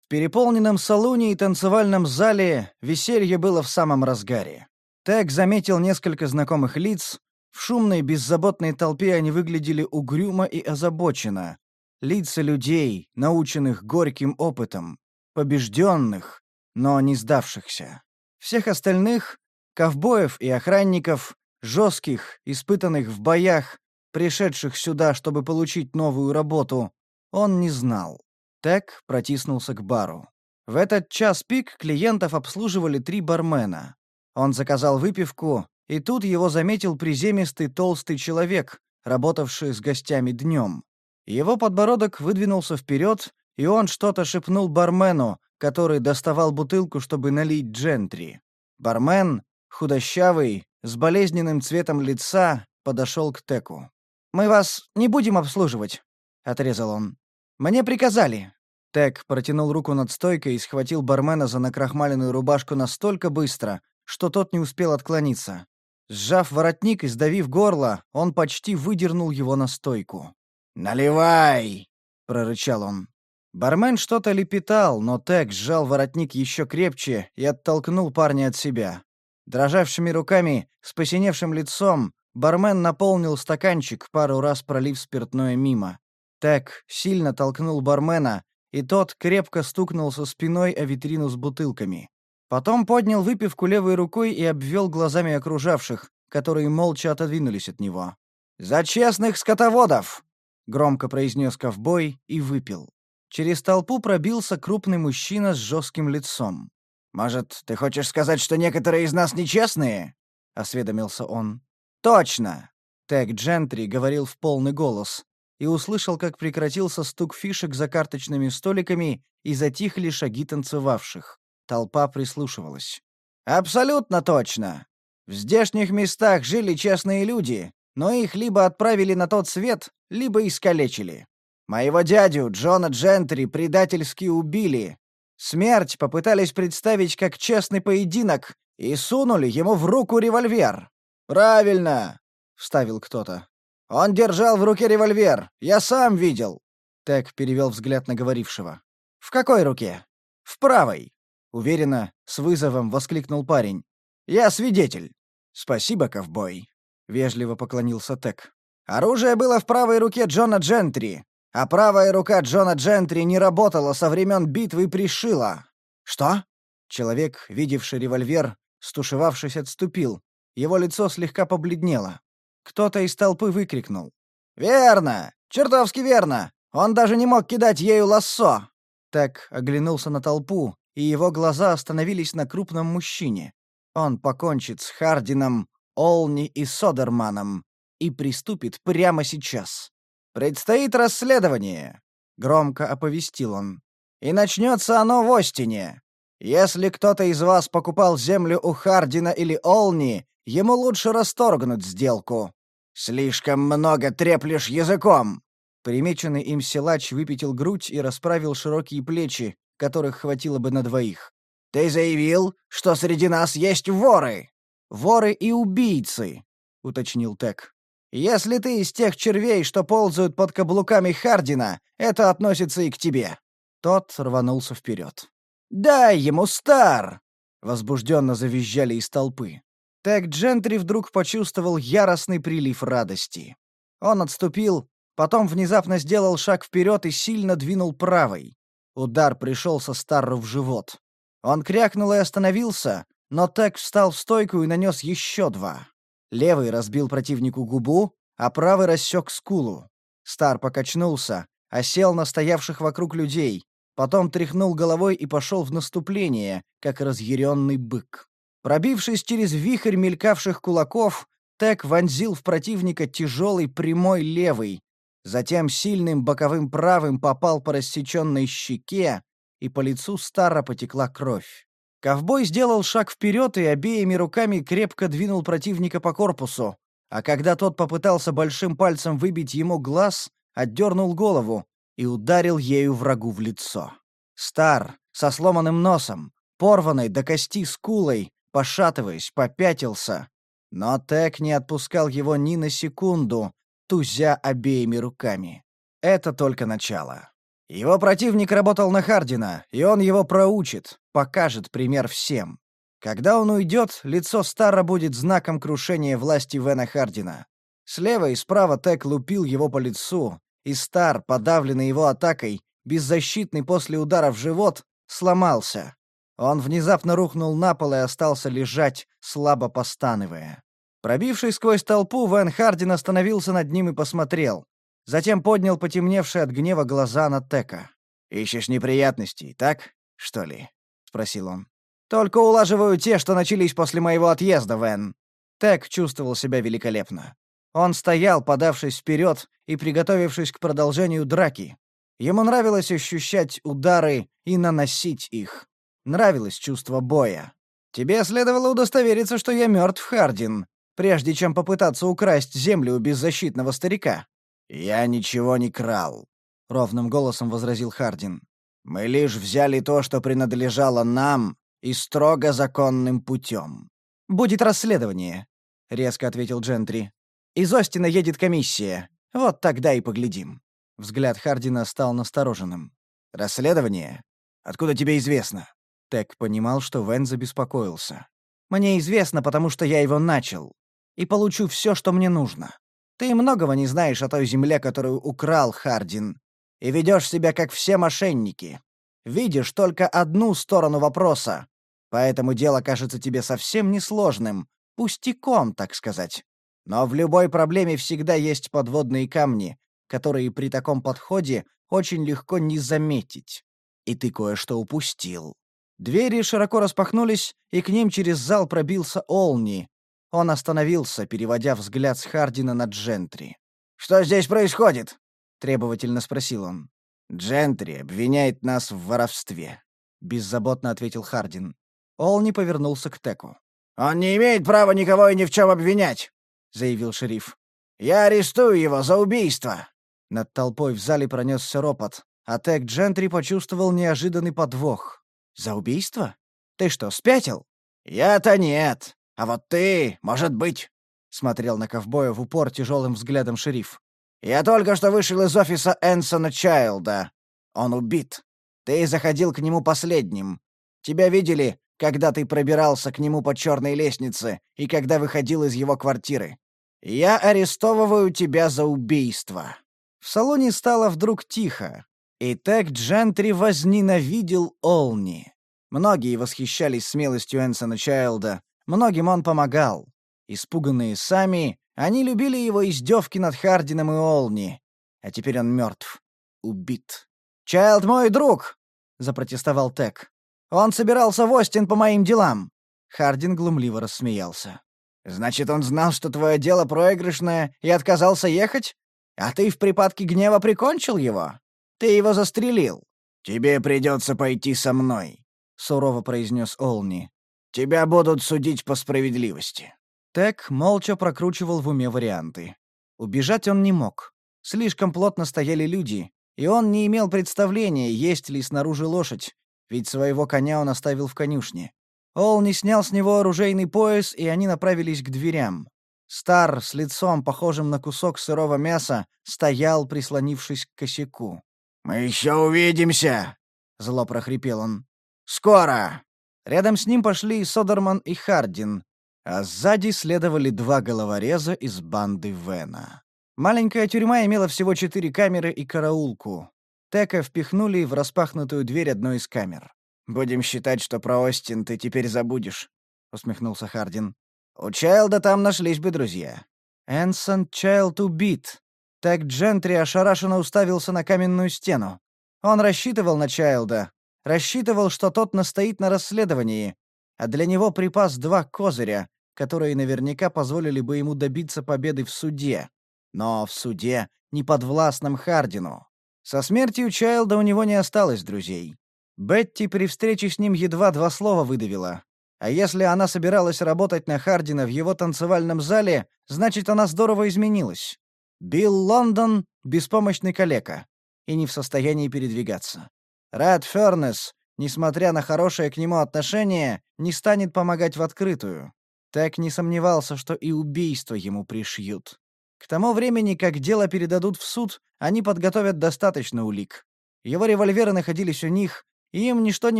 В переполненном салоне и танцевальном зале веселье было в самом разгаре. Так заметил несколько знакомых лиц, в шумной, беззаботной толпе они выглядели угрюмо и озабоченно. Лица людей, наученных горьким опытом, побежденных, но не сдавшихся. Всех остальных, ковбоев и охранников, жестких, испытанных в боях, пришедших сюда, чтобы получить новую работу, он не знал. Тек протиснулся к бару. В этот час пик клиентов обслуживали три бармена. Он заказал выпивку, и тут его заметил приземистый толстый человек, работавший с гостями днем. Его подбородок выдвинулся вперед, и он что-то шепнул бармену, который доставал бутылку, чтобы налить джентри. Бармен, худощавый, с болезненным цветом лица, подошел к Теку. «Мы вас не будем обслуживать», — отрезал он. «Мне приказали. Тек протянул руку над стойкой и схватил бармена за накрахмаленную рубашку настолько быстро, что тот не успел отклониться. Сжав воротник и сдавив горло, он почти выдернул его на стойку. «Наливай!» — прорычал он. Бармен что-то лепетал, но Тек сжал воротник еще крепче и оттолкнул парня от себя. Дрожавшими руками, с посиневшим лицом, бармен наполнил стаканчик, пару раз пролив спиртное мимо. Тек сильно толкнул бармена, и тот крепко стукнулся спиной о витрину с бутылками. Потом поднял выпивку левой рукой и обвел глазами окружавших, которые молча отодвинулись от него. «За честных скотоводов!» — громко произнес ковбой и выпил. Через толпу пробился крупный мужчина с жестким лицом. «Может, ты хочешь сказать, что некоторые из нас нечестные?» — осведомился он. «Точно!» — Тек Джентри говорил в полный голос, и услышал, как прекратился стук фишек за карточными столиками и затихли шаги танцевавших. Толпа прислушивалась. «Абсолютно точно! В здешних местах жили честные люди, но их либо отправили на тот свет, либо искалечили. Моего дядю, Джона Джентри, предательски убили. Смерть попытались представить как честный поединок и сунули ему в руку револьвер. «Правильно!» — вставил кто-то. Он держал в руке револьвер. Я сам видел. Тек перевел взгляд на говорившего. В какой руке? В правой. Уверенно, с вызовом воскликнул парень. Я свидетель. Спасибо, ковбой. Вежливо поклонился Тек. Оружие было в правой руке Джона Джентри, а правая рука Джона Джентри не работала со времен битвы при Шила. Что? Человек, видевший револьвер, стушевавшись, отступил. Его лицо слегка побледнело. Кто-то из толпы выкрикнул. «Верно! Чертовски верно! Он даже не мог кидать ею лассо!» Так оглянулся на толпу, и его глаза остановились на крупном мужчине. Он покончит с Хардином, Олни и Содерманом и приступит прямо сейчас. «Предстоит расследование», — громко оповестил он. «И начнется оно в Остине. Если кто-то из вас покупал землю у Хардина или Олни, Ему лучше расторгнуть сделку. Слишком много треплешь языком. Примеченный им силач выпятил грудь и расправил широкие плечи, которых хватило бы на двоих. Ты заявил, что среди нас есть воры. Воры и убийцы, уточнил Тек. Если ты из тех червей, что ползают под каблуками Хардина, это относится и к тебе. Тот рванулся вперед. «Дай ему, Стар!» — возбужденно завизжали из толпы. Так Джентри вдруг почувствовал яростный прилив радости. Он отступил, потом внезапно сделал шаг вперед и сильно двинул правой. Удар пришел со Старру в живот. Он крякнул и остановился, но Тек встал в стойку и нанес еще два. Левый разбил противнику губу, а правый рассек скулу. Стар покачнулся, осел на стоявших вокруг людей, потом тряхнул головой и пошел в наступление, как разъяренный бык. Пробившись через вихрь мелькавших кулаков, Тек вонзил в противника тяжелый прямой левый, затем сильным боковым правым попал по рассеченной щеке, и по лицу Стара потекла кровь. Ковбой сделал шаг вперед и обеими руками крепко двинул противника по корпусу, а когда тот попытался большим пальцем выбить ему глаз, отдернул голову и ударил ею врагу в лицо. Стар, со сломанным носом, порванной до кости скулой, пошатываясь, попятился. Но Тек не отпускал его ни на секунду, тузя обеими руками. Это только начало. Его противник работал на Хардина, и он его проучит, покажет пример всем. Когда он уйдет, лицо Стара будет знаком крушения власти Вена Хардина. Слева и справа Тек лупил его по лицу, и Стар, подавленный его атакой, беззащитный после удара в живот, сломался. Он внезапно рухнул на пол и остался лежать, слабо постанывая. Пробивший сквозь толпу, Вэн Хардин остановился над ним и посмотрел. Затем поднял потемневшие от гнева глаза на Тека. «Ищешь неприятностей, так, что ли?» — спросил он. «Только улаживаю те, что начались после моего отъезда, Вэн. Тек чувствовал себя великолепно. Он стоял, подавшись вперед и приготовившись к продолжению драки. Ему нравилось ощущать удары и наносить их. Нравилось чувство боя. «Тебе следовало удостовериться, что я мертв, Хардин, прежде чем попытаться украсть землю у беззащитного старика». «Я ничего не крал», — ровным голосом возразил Хардин. «Мы лишь взяли то, что принадлежало нам, и строго законным путем». «Будет расследование», — резко ответил Джентри. «Из Остина едет комиссия. Вот тогда и поглядим». Взгляд Хардина стал настороженным. «Расследование? Откуда тебе известно?» Тек понимал, что Вен забеспокоился. «Мне известно, потому что я его начал. И получу все, что мне нужно. Ты многого не знаешь о той земле, которую украл Хардин. И ведешь себя, как все мошенники. Видишь только одну сторону вопроса. Поэтому дело кажется тебе совсем несложным. Пустяком, так сказать. Но в любой проблеме всегда есть подводные камни, которые при таком подходе очень легко не заметить. И ты кое-что упустил. Двери широко распахнулись, и к ним через зал пробился Олни. Он остановился, переводя взгляд с Хардина на Джентри. «Что здесь происходит?» — требовательно спросил он. «Джентри обвиняет нас в воровстве», — беззаботно ответил Хардин. Олни повернулся к Теку. «Он не имеет права никого и ни в чем обвинять», — заявил шериф. «Я арестую его за убийство!» Над толпой в зале пронесся ропот, а Тек Джентри почувствовал неожиданный подвох. «За убийство? Ты что, спятил?» «Я-то нет. А вот ты, может быть...» — смотрел на ковбоя в упор тяжелым взглядом шериф. «Я только что вышел из офиса Энсона Чайлда. Он убит. Ты заходил к нему последним. Тебя видели, когда ты пробирался к нему по черной лестнице и когда выходил из его квартиры. Я арестовываю тебя за убийство». В салоне стало вдруг тихо. Итак, Джентри возненавидел Олни. Многие восхищались смелостью Энсона Чайлда, многим он помогал. Испуганные сами, они любили его издевки над Хардином и Олни. А теперь он мертв. Убит. «Чайлд мой друг!» — запротестовал Тек. «Он собирался в Остин по моим делам!» Хардин глумливо рассмеялся. «Значит, он знал, что твое дело проигрышное, и отказался ехать? А ты в припадке гнева прикончил его?» Ты его застрелил. Тебе придется пойти со мной, сурово произнес Олни. Тебя будут судить по справедливости. Тек молча прокручивал в уме варианты. Убежать он не мог. Слишком плотно стояли люди, и он не имел представления, есть ли снаружи лошадь, ведь своего коня он оставил в конюшне. Олни снял с него оружейный пояс, и они направились к дверям. Стар, с лицом похожим на кусок сырого мяса, стоял, прислонившись к косяку. «Мы еще увидимся!» — зло прохрипел он. «Скоро!» Рядом с ним пошли Содерман и Хардин, а сзади следовали два головореза из банды Вена. Маленькая тюрьма имела всего четыре камеры и караулку. Тека впихнули в распахнутую дверь одной из камер. «Будем считать, что про Остин ты теперь забудешь», — усмехнулся Хардин. «У Чайлда там нашлись бы друзья». «Энсон Чайлд убит», так Джентри ошарашенно уставился на каменную стену. Он рассчитывал на Чайлда, рассчитывал, что тот настоит на расследовании, а для него припас два козыря, которые наверняка позволили бы ему добиться победы в суде. Но в суде, не подвластном Хардину. Со смертью Чайлда у него не осталось друзей. Бетти при встрече с ним едва два слова выдавила. А если она собиралась работать на Хардина в его танцевальном зале, значит, она здорово изменилась. Билл Лондон — беспомощный калека и не в состоянии передвигаться. Рад Фернес, несмотря на хорошее к нему отношение, не станет помогать в открытую. Так не сомневался, что и убийство ему пришьют. К тому времени, как дело передадут в суд, они подготовят достаточно улик. Его револьверы находились у них, и им ничто не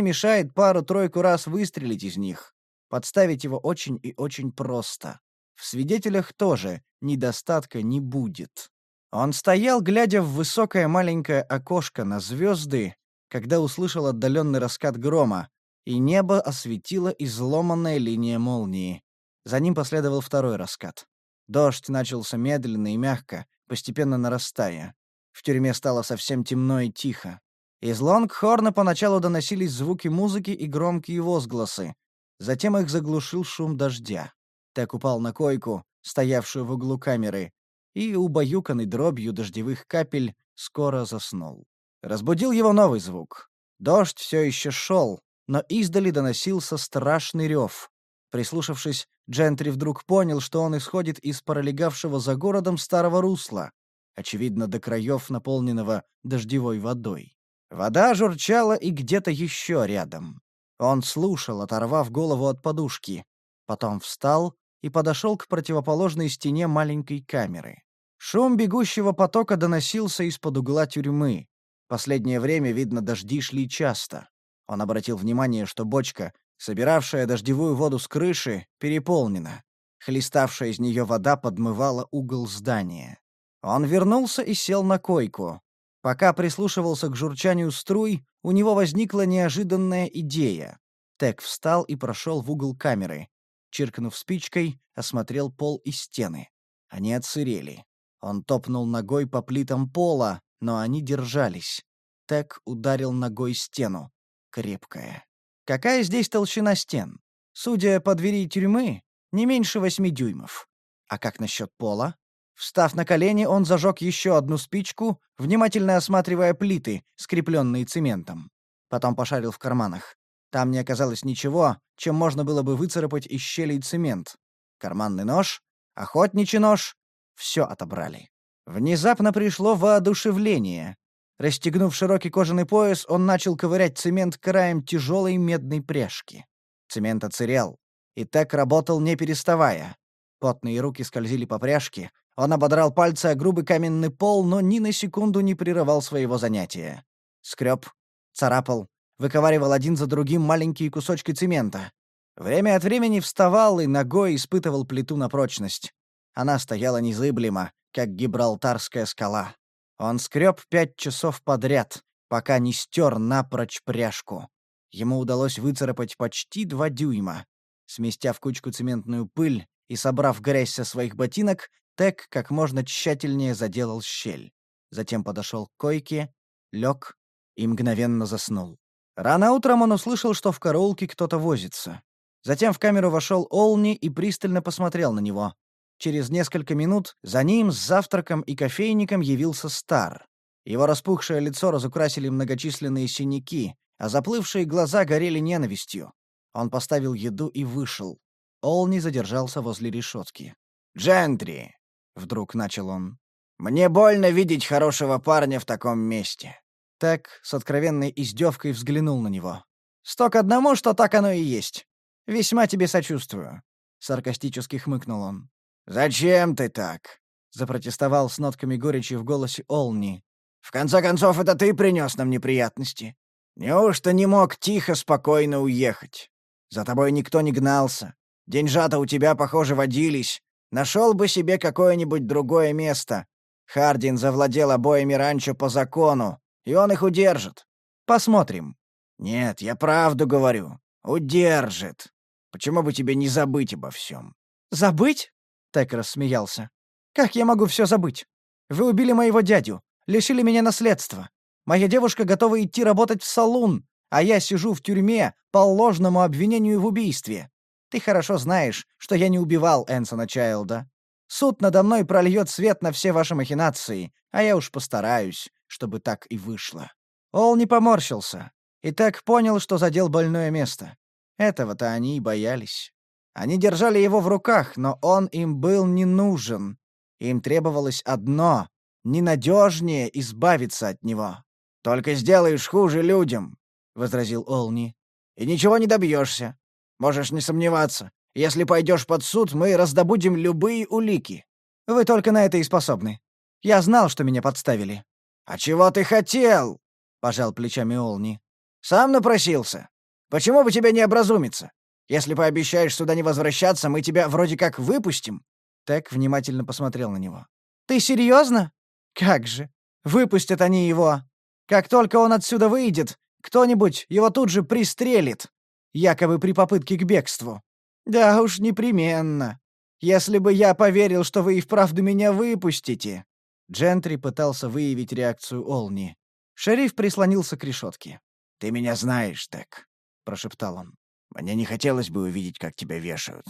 мешает пару-тройку раз выстрелить из них. Подставить его очень и очень просто. В свидетелях тоже недостатка не будет. Он стоял, глядя в высокое маленькое окошко на звезды, когда услышал отдаленный раскат грома, и небо осветило изломанная линия молнии. За ним последовал второй раскат. Дождь начался медленно и мягко, постепенно нарастая. В тюрьме стало совсем темно и тихо. Из Лонгхорна поначалу доносились звуки музыки и громкие возгласы. Затем их заглушил шум дождя. Так упал на койку, стоявшую в углу камеры, и, убаюканный дробью дождевых капель, скоро заснул. Разбудил его новый звук. Дождь все еще шел, но издали доносился страшный рев. Прислушавшись, Джентри вдруг понял, что он исходит из пролегавшего за городом старого русла, очевидно, до краев наполненного дождевой водой. Вода журчала и где-то еще рядом. Он слушал, оторвав голову от подушки. Потом встал, и подошел к противоположной стене маленькой камеры. Шум бегущего потока доносился из-под угла тюрьмы. Последнее время, видно, дожди шли часто. Он обратил внимание, что бочка, собиравшая дождевую воду с крыши, переполнена. Хлеставшая из нее вода подмывала угол здания. Он вернулся и сел на койку. Пока прислушивался к журчанию струй, у него возникла неожиданная идея. Тек встал и прошел в угол камеры. Чиркнув спичкой, осмотрел пол и стены. Они отсырели. Он топнул ногой по плитам пола, но они держались. Тек ударил ногой стену. Крепкая. Какая здесь толщина стен? Судя по двери тюрьмы, не меньше восьми дюймов. А как насчет пола? Встав на колени, он зажег еще одну спичку, внимательно осматривая плиты, скрепленные цементом. Потом пошарил в карманах. Там не оказалось ничего, чем можно было бы выцарапать из щелей цемент. Карманный нож, охотничий нож — все отобрали. Внезапно пришло воодушевление. Расстегнув широкий кожаный пояс, он начал ковырять цемент краем тяжелой медной пряжки. Цемент оцерел. И так работал, не переставая. Потные руки скользили по пряжке. Он ободрал пальцы о грубый каменный пол, но ни на секунду не прерывал своего занятия. Скреб, царапал, выковаривал один за другим маленькие кусочки цемента. Время от времени вставал и ногой испытывал плиту на прочность. Она стояла незыблемо, как гибралтарская скала. Он скреб пять часов подряд, пока не стер напрочь пряжку. Ему удалось выцарапать почти два дюйма. Сместя в кучку цементную пыль и собрав грязь со своих ботинок, Тек как можно тщательнее заделал щель. Затем подошел к койке, лег и мгновенно заснул. Рано утром он услышал, что в караулке кто-то возится. Затем в камеру вошел Олни и пристально посмотрел на него. Через несколько минут за ним с завтраком и кофейником явился Стар. Его распухшее лицо разукрасили многочисленные синяки, а заплывшие глаза горели ненавистью. Он поставил еду и вышел. Олни задержался возле решетки. «Джентри!» — вдруг начал он. «Мне больно видеть хорошего парня в таком месте. Так, с откровенной издевкой взглянул на него. «Сто к одному, что так оно и есть. Весьма тебе сочувствую», — саркастически хмыкнул он. «Зачем ты так?» — запротестовал с нотками горечи в голосе Олни. «В конце концов, это ты принес нам неприятности. Неужто не мог тихо, спокойно уехать? За тобой никто не гнался. Деньжата у тебя, похоже, водились. Нашел бы себе какое-нибудь другое место. Хардин завладел обоими ранчо по закону, и он их удержит. Посмотрим. Нет, я правду говорю. Удержит. Почему бы тебе не забыть обо всем? Забыть? Тек рассмеялся. Как я могу все забыть? Вы убили моего дядю, лишили меня наследства. Моя девушка готова идти работать в салун, а я сижу в тюрьме по ложному обвинению в убийстве. Ты хорошо знаешь, что я не убивал Энсона Чайлда. Суд надо мной прольет свет на все ваши махинации, а я уж постараюсь чтобы так и вышло. Ол не поморщился и так понял, что задел больное место. Этого-то они и боялись. Они держали его в руках, но он им был не нужен. Им требовалось одно — ненадежнее избавиться от него. «Только сделаешь хуже людям», — возразил Олни. «И ничего не добьешься. Можешь не сомневаться. Если пойдешь под суд, мы раздобудем любые улики». «Вы только на это и способны. Я знал, что меня подставили», «А чего ты хотел?» — пожал плечами Олни. «Сам напросился. Почему бы тебе не образумиться? Если пообещаешь сюда не возвращаться, мы тебя вроде как выпустим». Так внимательно посмотрел на него. «Ты серьезно? Как же! Выпустят они его! Как только он отсюда выйдет, кто-нибудь его тут же пристрелит, якобы при попытке к бегству. Да уж непременно. Если бы я поверил, что вы и вправду меня выпустите, Джентри пытался выявить реакцию Олни. Шериф прислонился к решетке. «Ты меня знаешь, Тек», — прошептал он. «Мне не хотелось бы увидеть, как тебя вешают.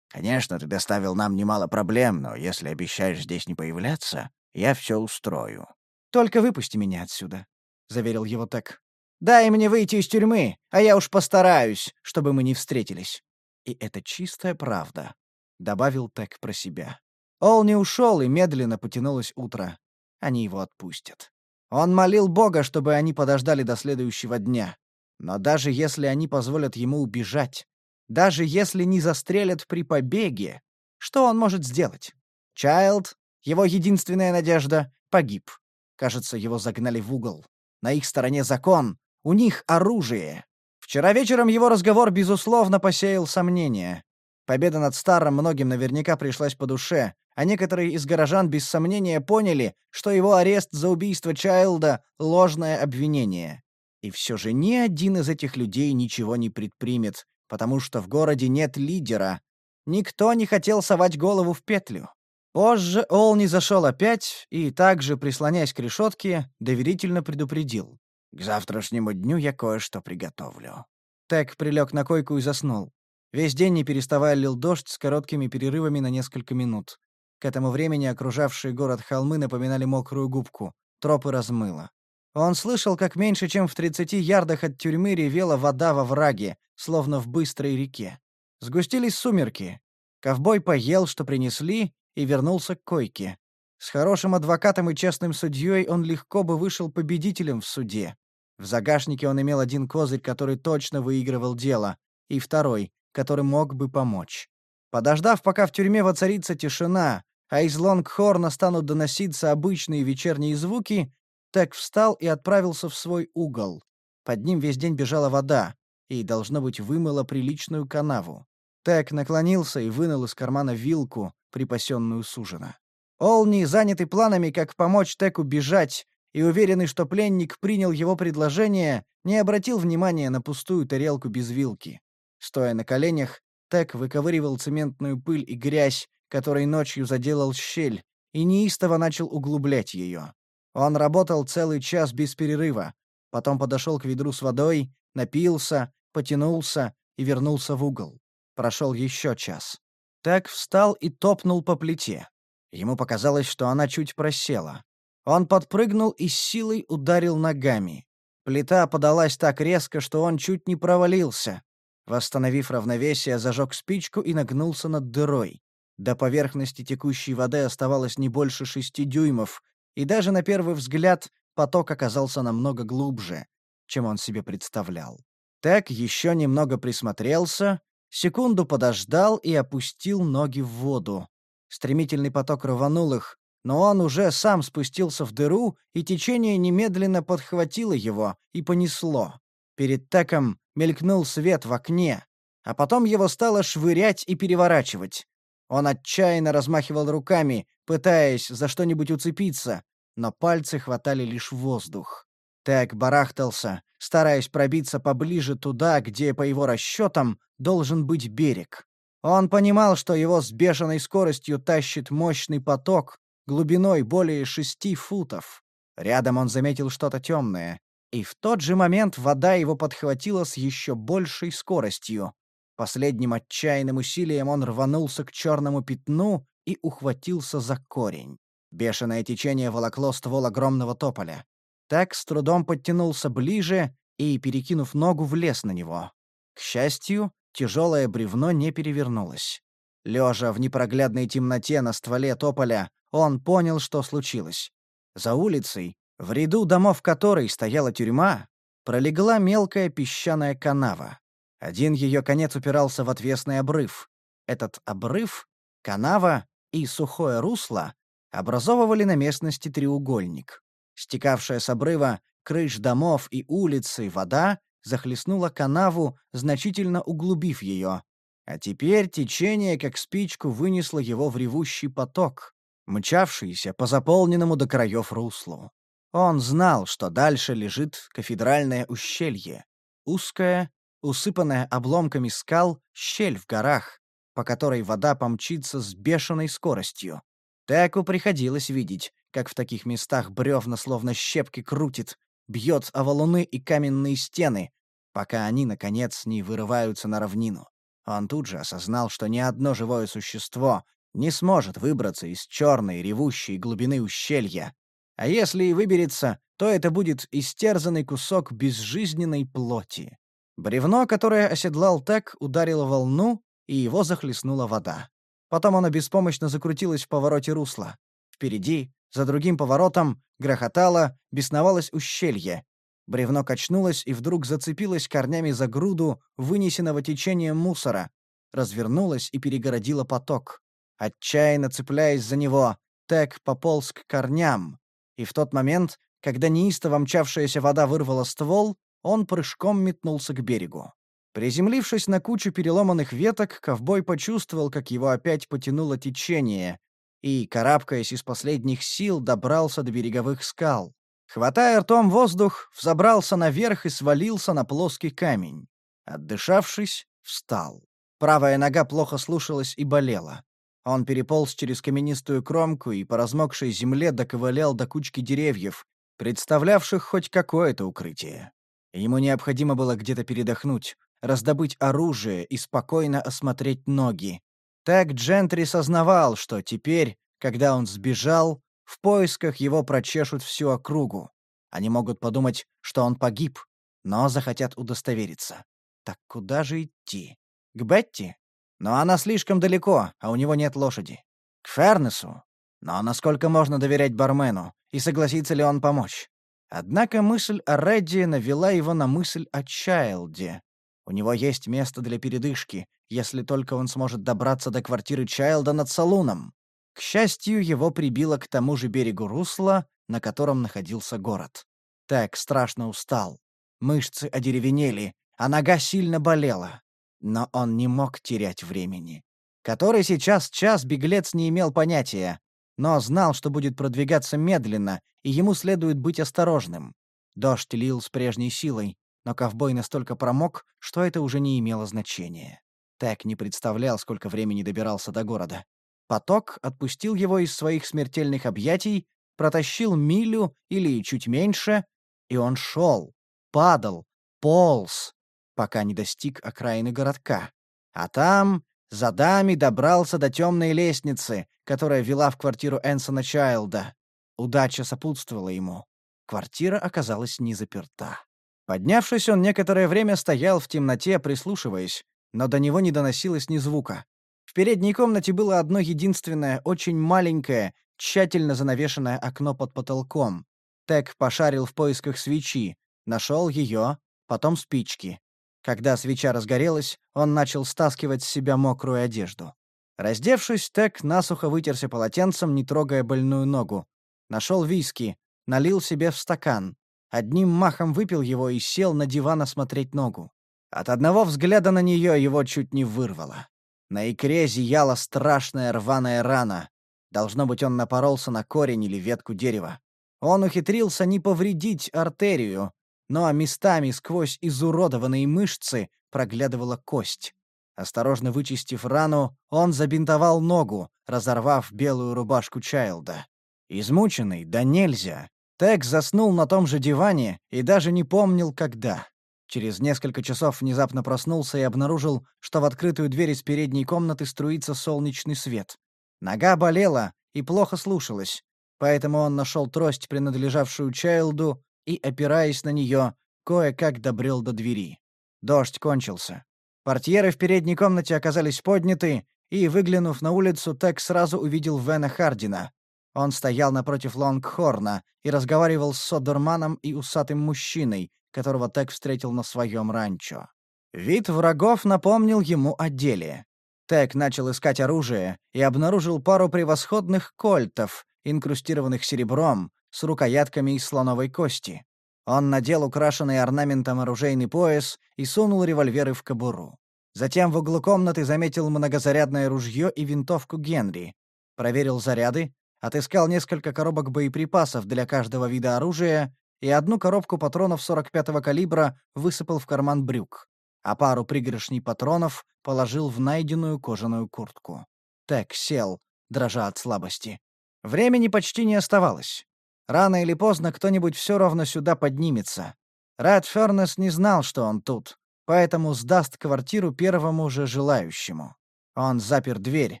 Конечно, ты доставил нам немало проблем, но если обещаешь здесь не появляться, я все устрою». «Только выпусти меня отсюда», — заверил его Тек. «Дай мне выйти из тюрьмы, а я уж постараюсь, чтобы мы не встретились». «И это чистая правда», — добавил Тек про себя. Ол не ушел, и медленно потянулось утро. Они его отпустят. Он молил Бога, чтобы они подождали до следующего дня. Но даже если они позволят ему убежать, даже если не застрелят при побеге, что он может сделать? Чайлд, его единственная надежда, погиб. Кажется, его загнали в угол. На их стороне закон, у них оружие. Вчера вечером его разговор, безусловно, посеял сомнения. Победа над Старым многим наверняка пришлась по душе, а некоторые из горожан без сомнения поняли, что его арест за убийство Чайлда — ложное обвинение. И все же ни один из этих людей ничего не предпримет, потому что в городе нет лидера. Никто не хотел совать голову в петлю. Позже Олни зашел опять и, также прислонясь к решетке, доверительно предупредил. «К завтрашнему дню я кое-что приготовлю». Тек прилег на койку и заснул. Весь день не переставая лил дождь с короткими перерывами на несколько минут. К этому времени окружавшие город холмы напоминали мокрую губку. Тропы размыло. Он слышал, как меньше чем в 30 ярдах от тюрьмы ревела вода во враге, словно в быстрой реке. Сгустились сумерки. Ковбой поел, что принесли, и вернулся к койке. С хорошим адвокатом и честным судьей он легко бы вышел победителем в суде. В загашнике он имел один козырь, который точно выигрывал дело, и второй, который мог бы помочь. Подождав, пока в тюрьме воцарится тишина, а из Лонгхорна станут доноситься обычные вечерние звуки, Тек встал и отправился в свой угол. Под ним весь день бежала вода, и, должно быть, вымыла приличную канаву. Тек наклонился и вынул из кармана вилку, припасенную с ужина. Олни, занятый планами, как помочь Теку бежать, и уверенный, что пленник принял его предложение, не обратил внимания на пустую тарелку без вилки. Стоя на коленях, Тек выковыривал цементную пыль и грязь, которой ночью заделал щель, и неистово начал углублять ее. Он работал целый час без перерыва, потом подошел к ведру с водой, напился, потянулся и вернулся в угол. Прошел еще час. Так встал и топнул по плите. Ему показалось, что она чуть просела. Он подпрыгнул и с силой ударил ногами. Плита подалась так резко, что он чуть не провалился, Восстановив равновесие, зажег спичку и нагнулся над дырой. До поверхности текущей воды оставалось не больше шести дюймов, и даже на первый взгляд поток оказался намного глубже, чем он себе представлял. Так еще немного присмотрелся, секунду подождал и опустил ноги в воду. Стремительный поток рванул их, но он уже сам спустился в дыру, и течение немедленно подхватило его и понесло. Перед таком мелькнул свет в окне, а потом его стало швырять и переворачивать. Он отчаянно размахивал руками, пытаясь за что-нибудь уцепиться, но пальцы хватали лишь воздух. Так барахтался, стараясь пробиться поближе туда, где, по его расчетам, должен быть берег. Он понимал, что его с бешеной скоростью тащит мощный поток глубиной более шести футов. Рядом он заметил что-то темное. И в тот же момент вода его подхватила с еще большей скоростью. Последним отчаянным усилием он рванулся к черному пятну и ухватился за корень. Бешеное течение волокло ствол огромного тополя. Так с трудом подтянулся ближе и, перекинув ногу, влез на него. К счастью, тяжелое бревно не перевернулось. Лежа в непроглядной темноте на стволе тополя, он понял, что случилось. За улицей, в ряду домов которой стояла тюрьма, пролегла мелкая песчаная канава. Один ее конец упирался в отвесный обрыв. Этот обрыв, канава и сухое русло образовывали на местности треугольник. Стекавшая с обрыва крыш домов и улицы вода захлестнула канаву, значительно углубив ее. А теперь течение, как спичку, вынесло его в ревущий поток, мчавшийся по заполненному до краев руслу. Он знал, что дальше лежит кафедральное ущелье, узкая, усыпанная обломками скал, щель в горах, по которой вода помчится с бешеной скоростью. Теку приходилось видеть, как в таких местах бревна словно щепки крутит, бьет о валуны и каменные стены, пока они, наконец, не вырываются на равнину. Он тут же осознал, что ни одно живое существо не сможет выбраться из черной ревущей глубины ущелья, а если и выберется, то это будет истерзанный кусок безжизненной плоти. Бревно, которое оседлал Тек, ударило волну, и его захлестнула вода. Потом оно беспомощно закрутилось в повороте русла. Впереди, за другим поворотом, грохотало, бесновалось ущелье. Бревно качнулось и вдруг зацепилось корнями за груду вынесенного течением мусора, развернулось и перегородило поток. Отчаянно цепляясь за него, Тек пополз к корням, и в тот момент, когда неистово мчавшаяся вода вырвала ствол, он прыжком метнулся к берегу. Приземлившись на кучу переломанных веток, ковбой почувствовал, как его опять потянуло течение, и, карабкаясь из последних сил, добрался до береговых скал. Хватая ртом воздух, взобрался наверх и свалился на плоский камень. Отдышавшись, встал. Правая нога плохо слушалась и болела. А он переполз через каменистую кромку и по размокшей земле доковылял до кучки деревьев, представлявших хоть какое-то укрытие. Ему необходимо было где-то передохнуть, раздобыть оружие и спокойно осмотреть ноги. Так Джентри сознавал, что теперь, когда он сбежал, в поисках его прочешут всю округу. Они могут подумать, что он погиб, но захотят удостовериться. Так куда же идти? К Бетти? но она слишком далеко, а у него нет лошади. К Фернесу. Но насколько можно доверять бармену, и согласится ли он помочь? Однако мысль о Редди навела его на мысль о Чайлде. У него есть место для передышки, если только он сможет добраться до квартиры Чайлда над Салуном. К счастью, его прибило к тому же берегу русла, на котором находился город. Так страшно устал. Мышцы одеревенели, а нога сильно болела. Но он не мог терять времени. Который сейчас час беглец не имел понятия, но знал, что будет продвигаться медленно, и ему следует быть осторожным. Дождь лил с прежней силой, но ковбой настолько промок, что это уже не имело значения. Так не представлял, сколько времени добирался до города. Поток отпустил его из своих смертельных объятий, протащил милю или чуть меньше, и он шел, падал, полз, пока не достиг окраины городка. А там за дами добрался до темной лестницы, которая вела в квартиру Энсона Чайлда. Удача сопутствовала ему. Квартира оказалась не заперта. Поднявшись, он некоторое время стоял в темноте, прислушиваясь, но до него не доносилось ни звука. В передней комнате было одно единственное, очень маленькое, тщательно занавешенное окно под потолком. Тек пошарил в поисках свечи, нашел ее, потом спички. Когда свеча разгорелась, он начал стаскивать с себя мокрую одежду. Раздевшись, Тек насухо вытерся полотенцем, не трогая больную ногу. Нашел виски, налил себе в стакан. Одним махом выпил его и сел на диван осмотреть ногу. От одного взгляда на нее его чуть не вырвало. На икре зияла страшная рваная рана. Должно быть, он напоролся на корень или ветку дерева. Он ухитрился не повредить артерию, но местами сквозь изуродованные мышцы проглядывала кость. Осторожно вычистив рану, он забинтовал ногу, разорвав белую рубашку Чайлда. Измученный, да нельзя. Тек заснул на том же диване и даже не помнил, когда. Через несколько часов внезапно проснулся и обнаружил, что в открытую дверь из передней комнаты струится солнечный свет. Нога болела и плохо слушалась, поэтому он нашел трость, принадлежавшую Чайлду, и, опираясь на нее, кое-как добрел до двери. Дождь кончился. Портьеры в передней комнате оказались подняты, и, выглянув на улицу, Тек сразу увидел Вена Хардина. Он стоял напротив Лонгхорна и разговаривал с Содерманом и усатым мужчиной, которого Тек встретил на своем ранчо. Вид врагов напомнил ему о деле. Тек начал искать оружие и обнаружил пару превосходных кольтов, инкрустированных серебром, с рукоятками из слоновой кости. Он надел украшенный орнаментом оружейный пояс и сунул револьверы в кобуру. Затем в углу комнаты заметил многозарядное ружье и винтовку Генри. Проверил заряды, отыскал несколько коробок боеприпасов для каждого вида оружия и одну коробку патронов 45-го калибра высыпал в карман брюк, а пару пригоршней патронов положил в найденную кожаную куртку. Так сел, дрожа от слабости. Времени почти не оставалось. Рано или поздно кто-нибудь все равно сюда поднимется. Рад Фернес не знал, что он тут, поэтому сдаст квартиру первому же желающему. Он запер дверь,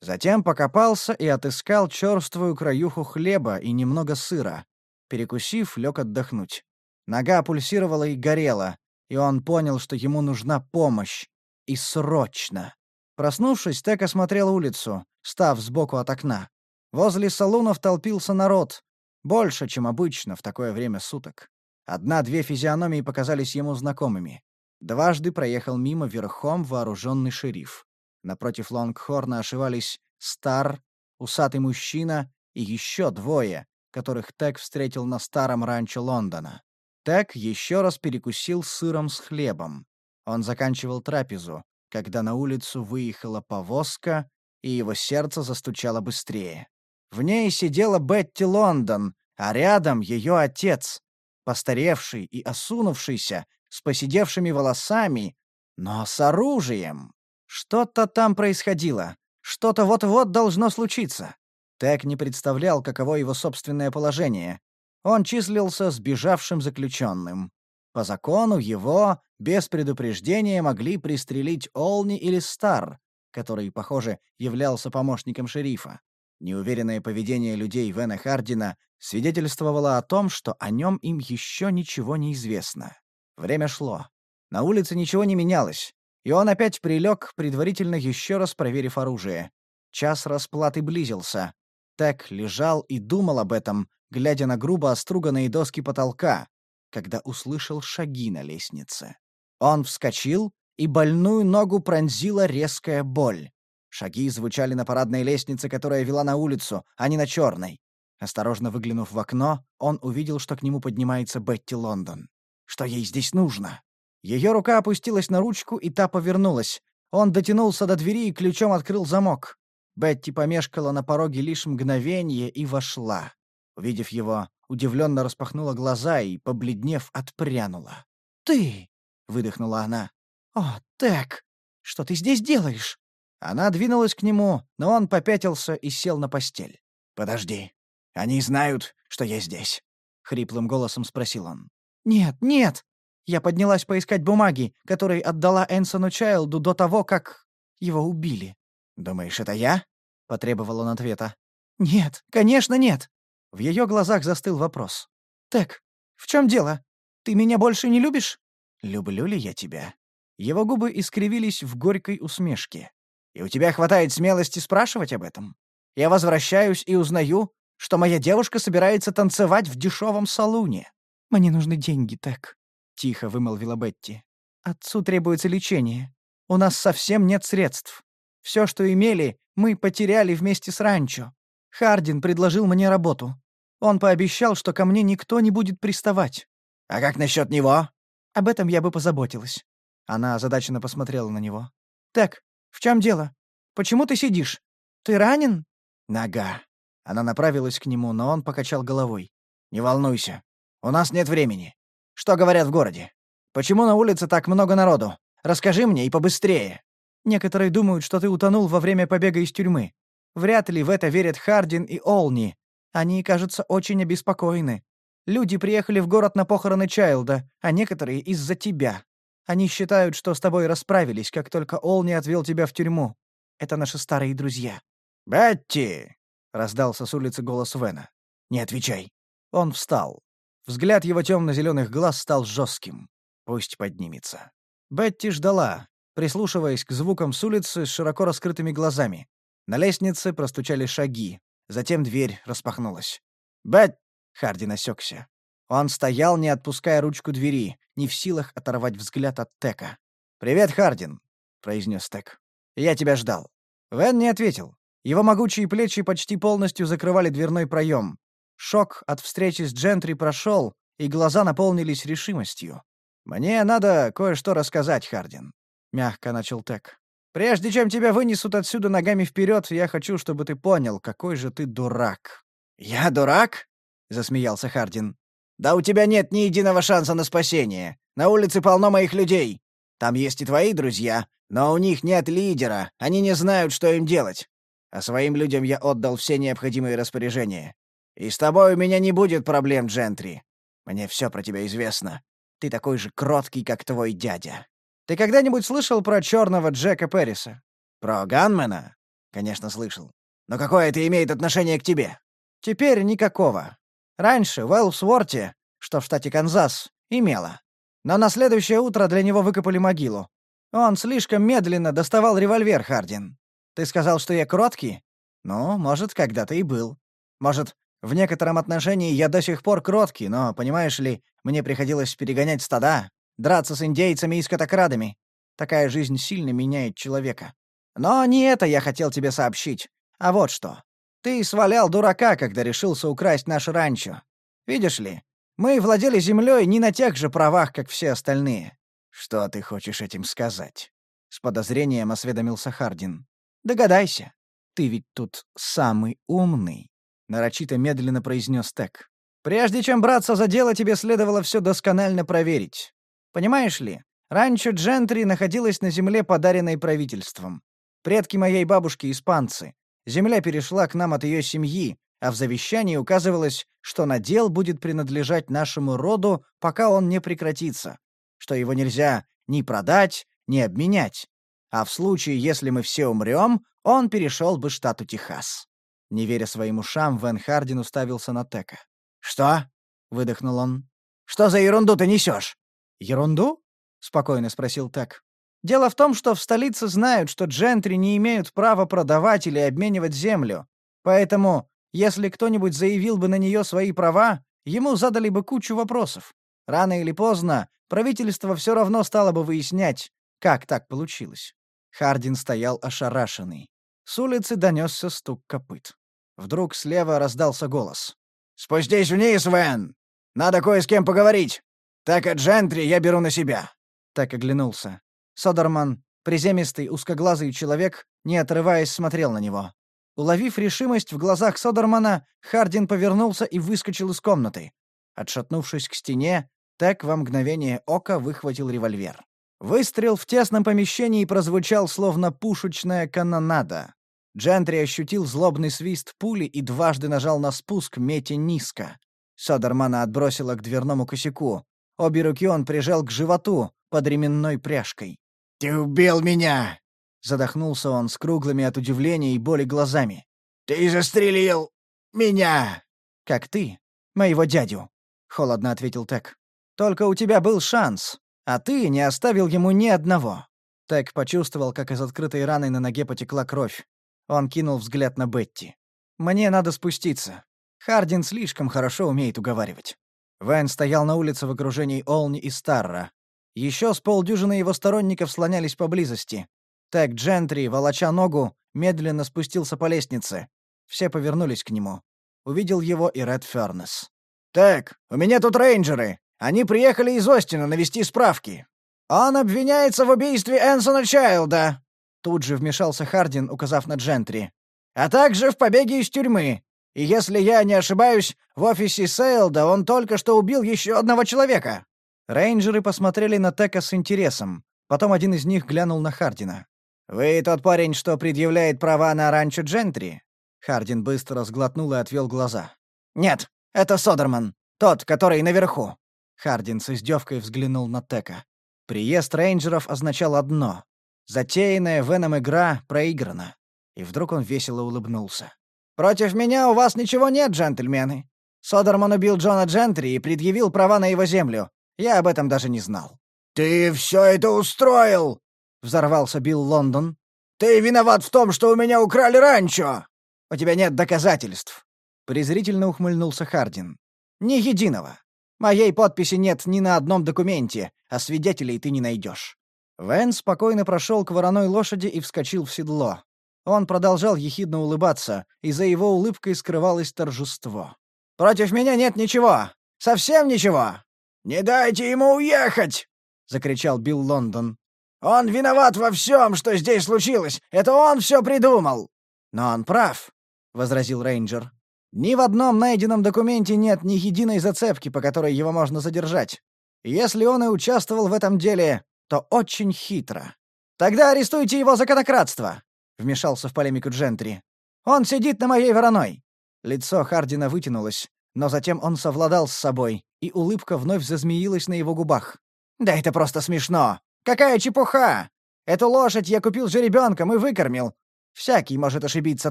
затем покопался и отыскал черствую краюху хлеба и немного сыра. Перекусив, лег отдохнуть. Нога пульсировала и горела, и он понял, что ему нужна помощь. И срочно. Проснувшись, Тек осмотрел улицу, став сбоку от окна. Возле салунов толпился народ, больше, чем обычно в такое время суток. Одна-две физиономии показались ему знакомыми. Дважды проехал мимо верхом вооруженный шериф. Напротив Лонгхорна ошивались Стар, усатый мужчина и еще двое, которых Тек встретил на старом ранчо Лондона. Тек еще раз перекусил сыром с хлебом. Он заканчивал трапезу, когда на улицу выехала повозка, и его сердце застучало быстрее. В ней сидела Бетти Лондон, а рядом ее отец, постаревший и осунувшийся, с поседевшими волосами, но с оружием. Что-то там происходило, что-то вот-вот должно случиться. Тек не представлял, каково его собственное положение. Он числился сбежавшим заключенным. По закону его, без предупреждения, могли пристрелить Олни или Стар, который, похоже, являлся помощником шерифа. Неуверенное поведение людей Вена Хардина свидетельствовало о том, что о нем им еще ничего не известно. Время шло. На улице ничего не менялось, и он опять прилег, предварительно еще раз проверив оружие. Час расплаты близился. Так лежал и думал об этом, глядя на грубо оструганные доски потолка, когда услышал шаги на лестнице. Он вскочил, и больную ногу пронзила резкая боль. Шаги звучали на парадной лестнице, которая вела на улицу, а не на черной. Осторожно выглянув в окно, он увидел, что к нему поднимается Бетти Лондон. Что ей здесь нужно? Ее рука опустилась на ручку, и та повернулась. Он дотянулся до двери и ключом открыл замок. Бетти помешкала на пороге лишь мгновение и вошла. Увидев его, удивленно распахнула глаза и, побледнев, отпрянула. «Ты!» — выдохнула она. «О, так! Что ты здесь делаешь?» Она двинулась к нему, но он попятился и сел на постель. «Подожди. Они знают, что я здесь?» — хриплым голосом спросил он. «Нет, нет!» Я поднялась поискать бумаги, которые отдала Энсону Чайлду до того, как его убили. «Думаешь, это я?» — потребовал он ответа. «Нет, конечно нет!» В ее глазах застыл вопрос. «Так, в чем дело? Ты меня больше не любишь?» «Люблю ли я тебя?» Его губы искривились в горькой усмешке. И у тебя хватает смелости спрашивать об этом? Я возвращаюсь и узнаю, что моя девушка собирается танцевать в дешевом салуне. «Мне нужны деньги, так», — тихо вымолвила Бетти. «Отцу требуется лечение. У нас совсем нет средств. Все, что имели, мы потеряли вместе с ранчо. Хардин предложил мне работу. Он пообещал, что ко мне никто не будет приставать». «А как насчет него?» «Об этом я бы позаботилась». Она озадаченно посмотрела на него. «Так, «В чем дело? Почему ты сидишь? Ты ранен?» «Нога». Она направилась к нему, но он покачал головой. «Не волнуйся. У нас нет времени. Что говорят в городе? Почему на улице так много народу? Расскажи мне и побыстрее». «Некоторые думают, что ты утонул во время побега из тюрьмы. Вряд ли в это верят Хардин и Олни. Они, кажется, очень обеспокоены. Люди приехали в город на похороны Чайлда, а некоторые — из-за тебя. Они считают, что с тобой расправились, как только Ол не отвел тебя в тюрьму. Это наши старые друзья». «Бетти!» — раздался с улицы голос Вена. «Не отвечай». Он встал. Взгляд его темно-зеленых глаз стал жестким. Пусть поднимется. Бетти ждала, прислушиваясь к звукам с улицы с широко раскрытыми глазами. На лестнице простучали шаги. Затем дверь распахнулась. «Бет!» — Харди насекся. Он стоял, не отпуская ручку двери, не в силах оторвать взгляд от Тека. «Привет, Хардин», — произнес Тек. «Я тебя ждал». Вен не ответил. Его могучие плечи почти полностью закрывали дверной проем. Шок от встречи с Джентри прошел, и глаза наполнились решимостью. «Мне надо кое-что рассказать, Хардин», — мягко начал Тек. «Прежде чем тебя вынесут отсюда ногами вперед, я хочу, чтобы ты понял, какой же ты дурак». «Я дурак?» — засмеялся Хардин. Да у тебя нет ни единого шанса на спасение. На улице полно моих людей. Там есть и твои друзья, но у них нет лидера, они не знают, что им делать. А своим людям я отдал все необходимые распоряжения. И с тобой у меня не будет проблем, Джентри. Мне все про тебя известно. Ты такой же кроткий, как твой дядя. Ты когда-нибудь слышал про черного Джека Перриса? Про Ганмена? Конечно, слышал. Но какое это имеет отношение к тебе? Теперь никакого. Раньше в Элсворте, что в штате Канзас, имела. Но на следующее утро для него выкопали могилу. Он слишком медленно доставал револьвер, Хардин. Ты сказал, что я кроткий? Ну, может, когда-то и был. Может, в некотором отношении я до сих пор кроткий, но, понимаешь ли, мне приходилось перегонять стада, драться с индейцами и скотокрадами. Такая жизнь сильно меняет человека. Но не это я хотел тебе сообщить, а вот что. Ты свалял дурака, когда решился украсть наш ранчо. Видишь ли, мы владели землей не на тех же правах, как все остальные. Что ты хочешь этим сказать? С подозрением осведомился Хардин. Догадайся. Ты ведь тут самый умный, нарочито медленно произнес Тек. Прежде чем браться за дело, тебе следовало все досконально проверить. Понимаешь ли, ранчо Джентри находилось на земле, подаренной правительством. Предки моей бабушки — испанцы. Земля перешла к нам от ее семьи, а в завещании указывалось, что надел будет принадлежать нашему роду, пока он не прекратится, что его нельзя ни продать, ни обменять. А в случае, если мы все умрем, он перешел бы штату Техас. Не веря своим ушам, Вен Хардин уставился на Тека. «Что?» — выдохнул он. «Что за ерунду ты несешь?» «Ерунду?» — спокойно спросил Тек. Дело в том, что в столице знают, что джентри не имеют права продавать или обменивать землю. Поэтому, если кто-нибудь заявил бы на нее свои права, ему задали бы кучу вопросов. Рано или поздно правительство все равно стало бы выяснять, как так получилось. Хардин стоял ошарашенный. С улицы донесся стук копыт. Вдруг слева раздался голос. «Спустись вниз, Вэн! Надо кое с кем поговорить! Так и джентри я беру на себя!» Так оглянулся. Содерман, приземистый, узкоглазый человек, не отрываясь, смотрел на него. Уловив решимость в глазах Содермана, Хардин повернулся и выскочил из комнаты. Отшатнувшись к стене, так во мгновение ока выхватил револьвер. Выстрел в тесном помещении прозвучал, словно пушечная канонада. Джентри ощутил злобный свист пули и дважды нажал на спуск, метя низко. Содермана отбросило к дверному косяку. Обе руки он прижал к животу под ременной пряжкой. «Ты убил меня!» — задохнулся он с круглыми от удивления и боли глазами. «Ты застрелил меня!» «Как ты, моего дядю!» — холодно ответил Тек. «Только у тебя был шанс, а ты не оставил ему ни одного!» Тек почувствовал, как из открытой раны на ноге потекла кровь. Он кинул взгляд на Бетти. «Мне надо спуститься. Хардин слишком хорошо умеет уговаривать». Вэн стоял на улице в окружении Олни и Старра. Еще с полдюжины его сторонников слонялись поблизости. Так Джентри, волоча ногу, медленно спустился по лестнице. Все повернулись к нему. Увидел его и Ред Фернес. «Так, у меня тут рейнджеры. Они приехали из Остина навести справки. Он обвиняется в убийстве Энсона Чайлда!» Тут же вмешался Хардин, указав на Джентри. «А также в побеге из тюрьмы. И если я не ошибаюсь, в офисе Сейлда он только что убил еще одного человека». Рейнджеры посмотрели на Тека с интересом. Потом один из них глянул на Хардина. «Вы тот парень, что предъявляет права на ранчо Джентри?» Хардин быстро сглотнул и отвел глаза. «Нет, это Содерман, тот, который наверху». Хардин с издевкой взглянул на Тека. Приезд рейнджеров означал одно. Затеянная Веном игра проиграна. И вдруг он весело улыбнулся. «Против меня у вас ничего нет, джентльмены. Содерман убил Джона Джентри и предъявил права на его землю. Я об этом даже не знал. «Ты все это устроил!» — взорвался Билл Лондон. «Ты виноват в том, что у меня украли ранчо! У тебя нет доказательств!» Презрительно ухмыльнулся Хардин. «Ни единого. Моей подписи нет ни на одном документе, а свидетелей ты не найдешь». Вэн спокойно прошел к вороной лошади и вскочил в седло. Он продолжал ехидно улыбаться, и за его улыбкой скрывалось торжество. «Против меня нет ничего! Совсем ничего! «Не дайте ему уехать!» — закричал Билл Лондон. «Он виноват во всем, что здесь случилось! Это он все придумал!» «Но он прав», — возразил рейнджер. «Ни в одном найденном документе нет ни единой зацепки, по которой его можно задержать. Если он и участвовал в этом деле, то очень хитро». «Тогда арестуйте его за конократство!» — вмешался в полемику Джентри. «Он сидит на моей вороной!» Лицо Хардина вытянулось, но затем он совладал с собой, и улыбка вновь зазмеилась на его губах. «Да это просто смешно! Какая чепуха! Эту лошадь я купил же ребенком и выкормил. Всякий может ошибиться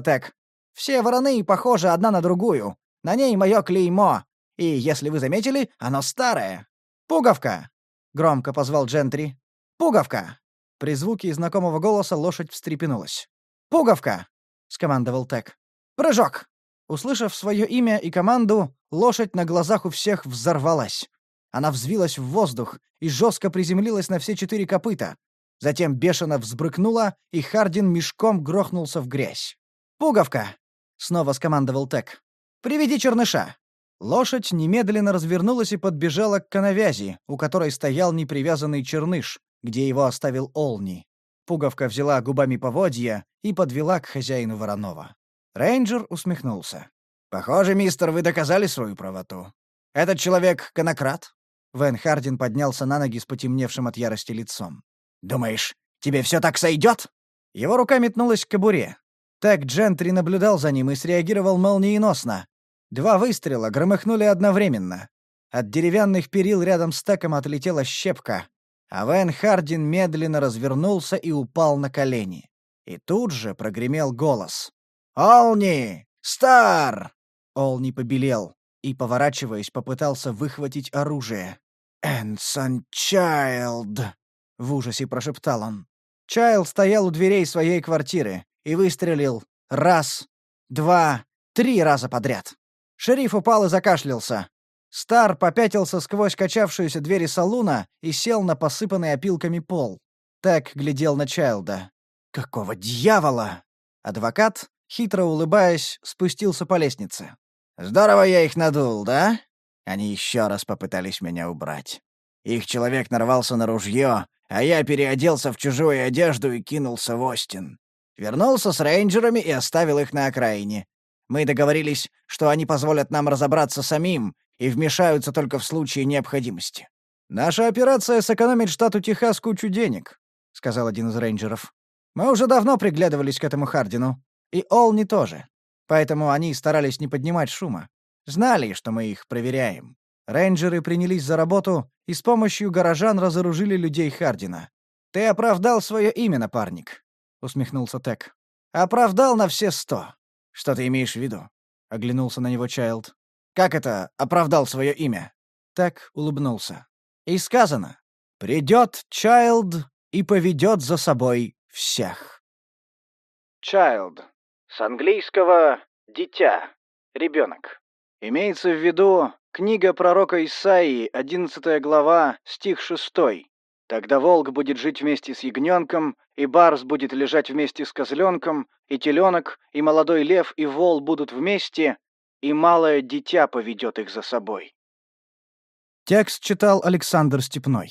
так. Все вороны похожи одна на другую. На ней мое клеймо. И, если вы заметили, оно старое. Пуговка!» — громко позвал Джентри. «Пуговка!» При звуке знакомого голоса лошадь встрепенулась. «Пуговка!» — скомандовал Тек. «Прыжок!» Услышав свое имя и команду, лошадь на глазах у всех взорвалась. Она взвилась в воздух и жестко приземлилась на все четыре копыта. Затем бешено взбрыкнула, и Хардин мешком грохнулся в грязь. «Пуговка!» — снова скомандовал Тек. «Приведи черныша!» Лошадь немедленно развернулась и подбежала к канавязи, у которой стоял непривязанный черныш, где его оставил Олни. Пуговка взяла губами поводья и подвела к хозяину Воронова. Рейнджер усмехнулся. «Похоже, мистер, вы доказали свою правоту. Этот человек — конократ?» Вэн Хардин поднялся на ноги с потемневшим от ярости лицом. «Думаешь, тебе все так сойдет?» Его рука метнулась к кобуре. Так Джентри наблюдал за ним и среагировал молниеносно. Два выстрела громыхнули одновременно. От деревянных перил рядом с Теком отлетела щепка, а Вэн Хардин медленно развернулся и упал на колени. И тут же прогремел голос. «Олни! Стар!» Олни побелел и, поворачиваясь, попытался выхватить оружие. «Энсон Чайлд!» — в ужасе прошептал он. Чайлд стоял у дверей своей квартиры и выстрелил раз, два, три раза подряд. Шериф упал и закашлялся. Стар попятился сквозь качавшуюся двери салуна и сел на посыпанный опилками пол. Так глядел на Чайлда. «Какого дьявола?» Адвокат, хитро улыбаясь, спустился по лестнице. «Здорово я их надул, да?» Они еще раз попытались меня убрать. Их человек нарвался на ружье, а я переоделся в чужую одежду и кинулся в Остин. Вернулся с рейнджерами и оставил их на окраине. Мы договорились, что они позволят нам разобраться самим и вмешаются только в случае необходимости. «Наша операция сэкономит штату Техас кучу денег», — сказал один из рейнджеров. «Мы уже давно приглядывались к этому Хардину. И Олни тоже. Поэтому они старались не поднимать шума. Знали, что мы их проверяем. Рейнджеры принялись за работу и с помощью горожан разоружили людей Хардина. «Ты оправдал свое имя, напарник», — усмехнулся Тек. «Оправдал на все сто». «Что ты имеешь в виду?» — оглянулся на него Чайлд. «Как это «оправдал свое имя»?» Тек улыбнулся. «И сказано. Придет Чайлд и поведет за собой всех». Чайлд с английского «дитя», «ребенок». Имеется в виду книга пророка Исаии, 11 глава, стих 6. «Тогда волк будет жить вместе с ягненком, и барс будет лежать вместе с козленком, и теленок, и молодой лев, и вол будут вместе, и малое дитя поведет их за собой». Текст читал Александр Степной.